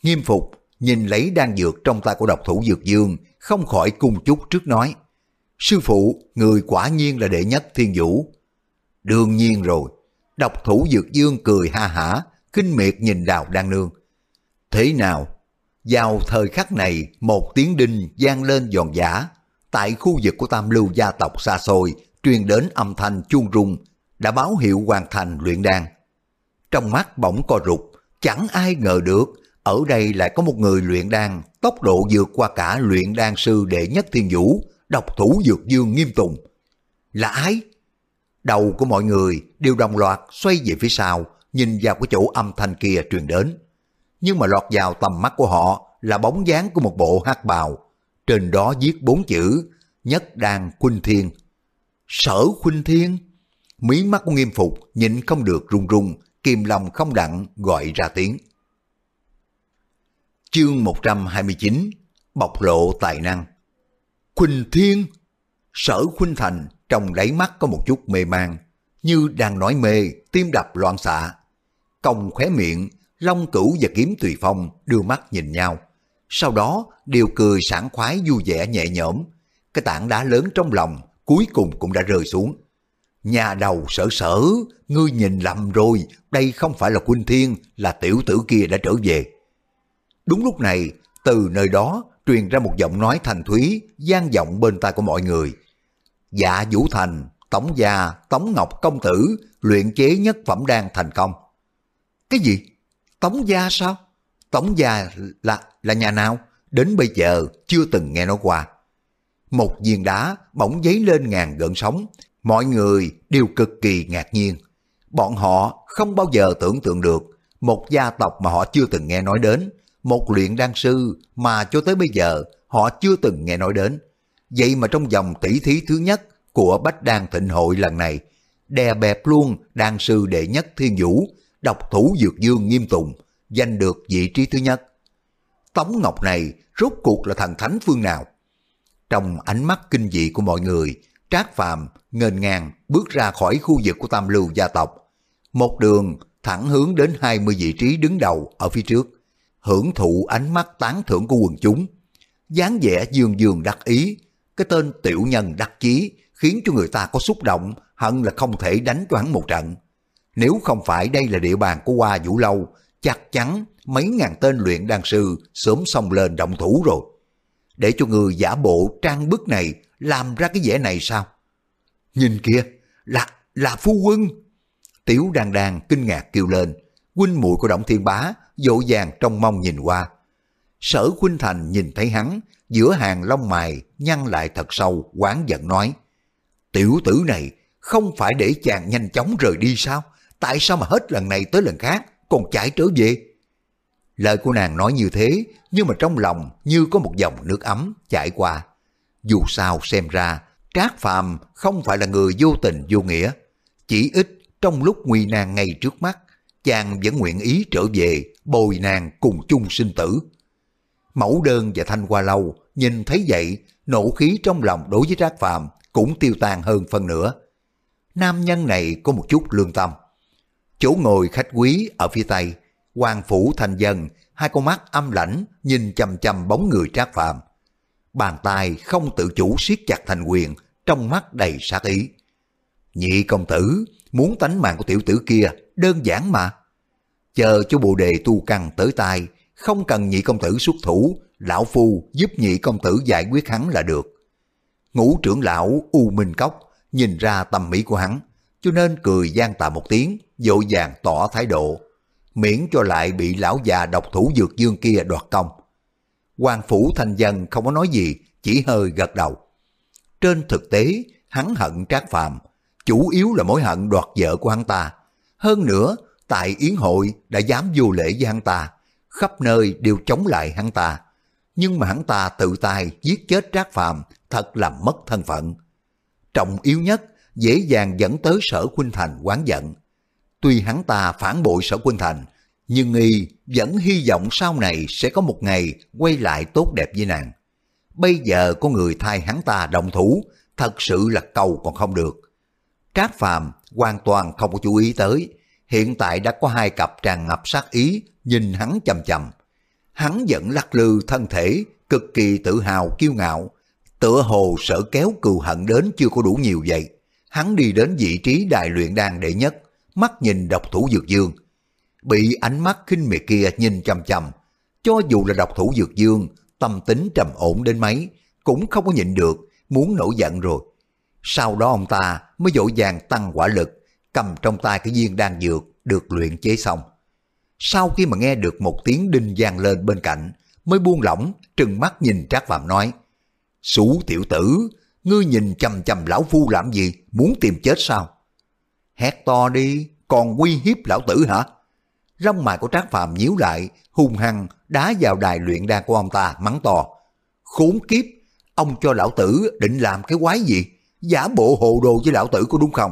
Nghiêm phục nhìn lấy đan dược trong tay của độc thủ dược dương, không khỏi cung chút trước nói. Sư phụ, người quả nhiên là đệ nhất thiên vũ. Đương nhiên rồi, độc thủ dược dương cười ha hả, kinh miệt nhìn đào đan nương. Thế nào? Vào thời khắc này, một tiếng đinh gian lên giòn giả. Tại khu vực của tam lưu gia tộc xa xôi, truyền đến âm thanh chuông rung, đã báo hiệu hoàn thành luyện đan. Trong mắt bỗng co rụt, chẳng ai ngờ được, ở đây lại có một người luyện đan, tốc độ vượt qua cả luyện đan sư đệ nhất thiên vũ, độc thủ dược dương nghiêm tùng. Là ai? Đầu của mọi người đều đồng loạt xoay về phía sau, nhìn vào cái chỗ âm thanh kia truyền đến. Nhưng mà lọt vào tầm mắt của họ là bóng dáng của một bộ hát bào. Trên đó viết bốn chữ, nhất đan khuynh thiên. Sở khuynh thiên? Mí mắt của nghiêm phục nhịn không được run run, Kim Long không đặng gọi ra tiếng. Chương 129 Bộc lộ tài năng. Khuynh Thiên Sở Khuynh Thành trong đáy mắt có một chút mê man Như đang nói mê, tim đập loạn xạ. Cong khóe miệng, Long Cửu và Kiếm Tùy Phong đưa mắt nhìn nhau. Sau đó đều cười sảng khoái vui vẻ nhẹ nhõm. Cái tảng đá lớn trong lòng cuối cùng cũng đã rơi xuống. Nhà đầu sở sở, ngươi nhìn lầm rồi, đây không phải là Quynh Thiên, là tiểu tử kia đã trở về. Đúng lúc này, từ nơi đó truyền ra một giọng nói thành thúy, gian vọng bên tai của mọi người. Dạ Vũ Thành, Tống Gia, Tống Ngọc Công Tử, luyện chế nhất phẩm đang thành công. Cái gì? Tống Gia sao? Tống Gia là là nhà nào? Đến bây giờ chưa từng nghe nói qua. Một viên đá bỗng giấy lên ngàn gợn sóng, mọi người đều cực kỳ ngạc nhiên. Bọn họ không bao giờ tưởng tượng được một gia tộc mà họ chưa từng nghe nói đến một luyện đan sư mà cho tới bây giờ họ chưa từng nghe nói đến. Vậy mà trong dòng tỷ thí thứ nhất của Bách Đan Thịnh Hội lần này, đè bẹp luôn đan sư đệ nhất thiên vũ, độc thủ dược dương nghiêm tùng, giành được vị trí thứ nhất. Tống Ngọc này rốt cuộc là thần thánh phương nào? Trong ánh mắt kinh dị của mọi người, Trác Phàm ngền ngang bước ra khỏi khu vực của Tam Lưu gia tộc. Một đường thẳng hướng đến 20 vị trí đứng đầu ở phía trước hưởng thụ ánh mắt tán thưởng của quần chúng. dáng vẻ dương dương đắc ý, cái tên tiểu nhân đắc chí khiến cho người ta có xúc động, hận là không thể đánh cho hắn một trận. Nếu không phải đây là địa bàn của Hoa Vũ Lâu, chắc chắn mấy ngàn tên luyện đan sư sớm xông lên động thủ rồi. Để cho người giả bộ trang bức này làm ra cái vẻ này sao? Nhìn kìa, là, là phu quân. Tiểu đàn đàn kinh ngạc kêu lên, huynh muội của Động Thiên Bá dỗ dàng trong mong nhìn qua. Sở Khuynh Thành nhìn thấy hắn, giữa hàng lông mày nhăn lại thật sâu, quán giận nói. Tiểu tử này không phải để chàng nhanh chóng rời đi sao? Tại sao mà hết lần này tới lần khác còn chạy trở về? Lời của nàng nói như thế, nhưng mà trong lòng như có một dòng nước ấm chảy qua. Dù sao xem ra, Trác Phàm không phải là người vô tình vô nghĩa. Chỉ ít trong lúc nguy nan ngay trước mắt, chàng vẫn nguyện ý trở về bồi nàng cùng chung sinh tử. Mẫu đơn và thanh hoa lâu nhìn thấy vậy, nổ khí trong lòng đối với Trác Phàm cũng tiêu tan hơn phân nửa. Nam nhân này có một chút lương tâm. Chỗ ngồi khách quý ở phía tây, quan phủ thành dân, hai con mắt âm lãnh nhìn chầm chầm bóng người trác phàm. Bàn tay không tự chủ siết chặt thành quyền, trong mắt đầy sát ý. Nhị công tử, muốn tánh mạng của tiểu tử kia, đơn giản mà. Chờ cho bộ đề tu căng tới tay, không cần nhị công tử xuất thủ, lão phu giúp nhị công tử giải quyết hắn là được. Ngũ trưởng lão U Minh Cốc nhìn ra tầm mỹ của hắn, cho nên cười gian tạ một tiếng, dội vàng tỏ thái độ, miễn cho lại bị lão già độc thủ dược dương kia đoạt công quan phủ thành dân không có nói gì, chỉ hơi gật đầu. Trên thực tế, hắn hận trác phàm, chủ yếu là mối hận đoạt vợ của hắn ta. Hơn nữa, tại Yến hội đã dám vô lễ với hắn ta, khắp nơi đều chống lại hắn ta. Nhưng mà hắn ta tự tay giết chết Trác Phàm thật làm mất thân phận. Trọng yếu nhất, dễ dàng dẫn tới sở Khuynh Thành quán giận. Tuy hắn ta phản bội sở Khuynh Thành, nhưng y vẫn hy vọng sau này sẽ có một ngày quay lại tốt đẹp với nàng. Bây giờ có người thay hắn ta đồng thủ, thật sự là cầu còn không được. Trác Phàm hoàn toàn không có chú ý tới, hiện tại đã có hai cặp tràn ngập sát ý nhìn hắn chầm chầm. Hắn vẫn lắc lư thân thể, cực kỳ tự hào kiêu ngạo, tựa hồ sợ kéo cừu hận đến chưa có đủ nhiều vậy. Hắn đi đến vị trí đại luyện đan đệ nhất, mắt nhìn độc thủ dược dương. Bị ánh mắt khinh miệt kia nhìn chằm chằm. cho dù là độc thủ dược dương, tâm tính trầm ổn đến mấy, cũng không có nhịn được, muốn nổi giận rồi. Sau đó ông ta mới dội vàng tăng quả lực, cầm trong tay cái viên đan dược được luyện chế xong. Sau khi mà nghe được một tiếng đinh vang lên bên cạnh, mới buông lỏng, trừng mắt nhìn Trác Phạm nói, Sủ tiểu tử, ngươi nhìn chầm chầm lão phu làm gì, muốn tìm chết sao? Hét to đi, còn uy hiếp lão tử hả? Rong mài của Trác Phạm nhíu lại, hung hăng đá vào đài luyện đan của ông ta mắng to. Khốn kiếp, ông cho lão tử định làm cái quái gì? Giả bộ hồ đồ với lão tử có đúng không?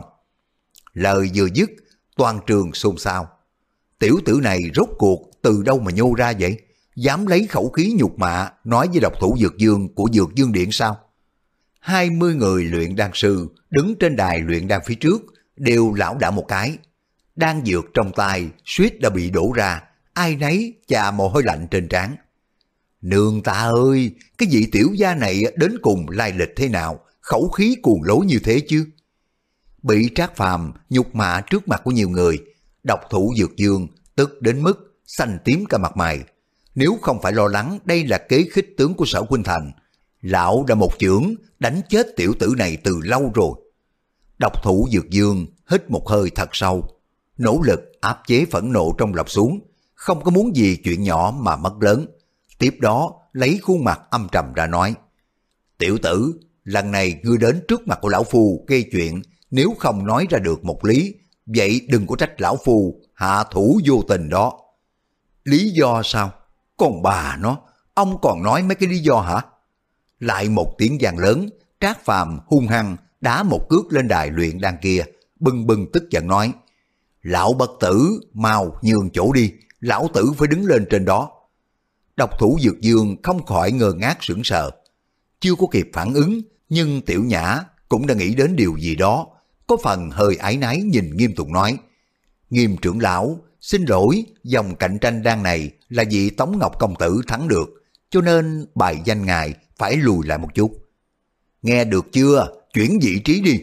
Lời vừa dứt, toàn trường xôn xao. Tiểu tử này rốt cuộc từ đâu mà nhô ra vậy? Dám lấy khẩu khí nhục mạ nói với độc thủ dược dương của dược dương điện sao? Hai mươi người luyện đan sư đứng trên đài luyện đan phía trước đều lão đảo một cái. Đan dược trong tay suýt đã bị đổ ra, ai nấy chà mồ hôi lạnh trên trán. Nương ta ơi, cái vị tiểu gia này đến cùng lai lịch thế nào, khẩu khí cuồng lố như thế chứ? Bị trác phàm nhục mạ trước mặt của nhiều người, độc thủ dược dương tức đến mức xanh tím cả mặt mày. Nếu không phải lo lắng đây là kế khích tướng của sở Huynh Thành, lão đã một chưởng đánh chết tiểu tử này từ lâu rồi. Độc thủ dược dương hít một hơi thật sâu, nỗ lực áp chế phẫn nộ trong lòng xuống, không có muốn gì chuyện nhỏ mà mất lớn. Tiếp đó lấy khuôn mặt âm trầm ra nói, Tiểu tử, lần này ngươi đến trước mặt của lão phu gây chuyện, nếu không nói ra được một lý, vậy đừng có trách lão phu hạ thủ vô tình đó. Lý do sao? Còn bà nó, ông còn nói mấy cái lý do hả? Lại một tiếng vang lớn, Trác Phàm hung hăng đá một cước lên đài luyện đan kia, bừng bừng tức giận nói, Lão bất tử, mau nhường chỗ đi, lão tử phải đứng lên trên đó. Độc thủ dược dương không khỏi ngờ ngác sững sờ. Chưa có kịp phản ứng, nhưng tiểu nhã cũng đã nghĩ đến điều gì đó, có phần hơi ái náy nhìn nghiêm tùng nói. Nghiêm trưởng lão, xin lỗi, dòng cạnh tranh đang này là vì Tống Ngọc Công Tử thắng được, cho nên bài danh ngài phải lùi lại một chút. Nghe được chưa, chuyển vị trí đi.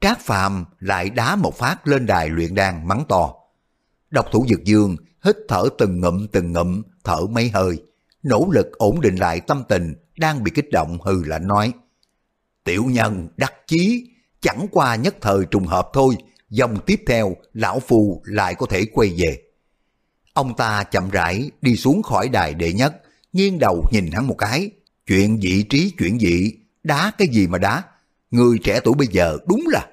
Trác Phàm lại đá một phát lên đài luyện đan mắng to. Độc thủ dược dương hít thở từng ngụm từng ngụm, thở mấy hơi, nỗ lực ổn định lại tâm tình đang bị kích động hừ lạnh nói. Tiểu nhân đắc chí, chẳng qua nhất thời trùng hợp thôi, dòng tiếp theo lão phù lại có thể quay về. Ông ta chậm rãi đi xuống khỏi đài đệ nhất, nghiêng đầu nhìn hắn một cái, chuyện vị trí chuyện vị, đá cái gì mà đá, người trẻ tuổi bây giờ đúng là...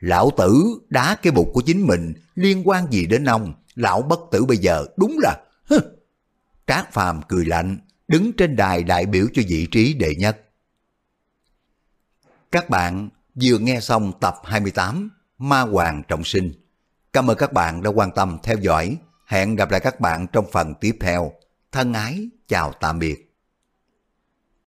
Lão tử đá cái bụng của chính mình liên quan gì đến ông, lão bất tử bây giờ đúng là... Trác Phàm cười lạnh, đứng trên đài đại biểu cho vị trí đệ nhất. Các bạn vừa nghe xong tập 28 Ma Hoàng Trọng Sinh. Cảm ơn các bạn đã quan tâm theo dõi. Hẹn gặp lại các bạn trong phần tiếp theo. Thân ái, chào tạm biệt.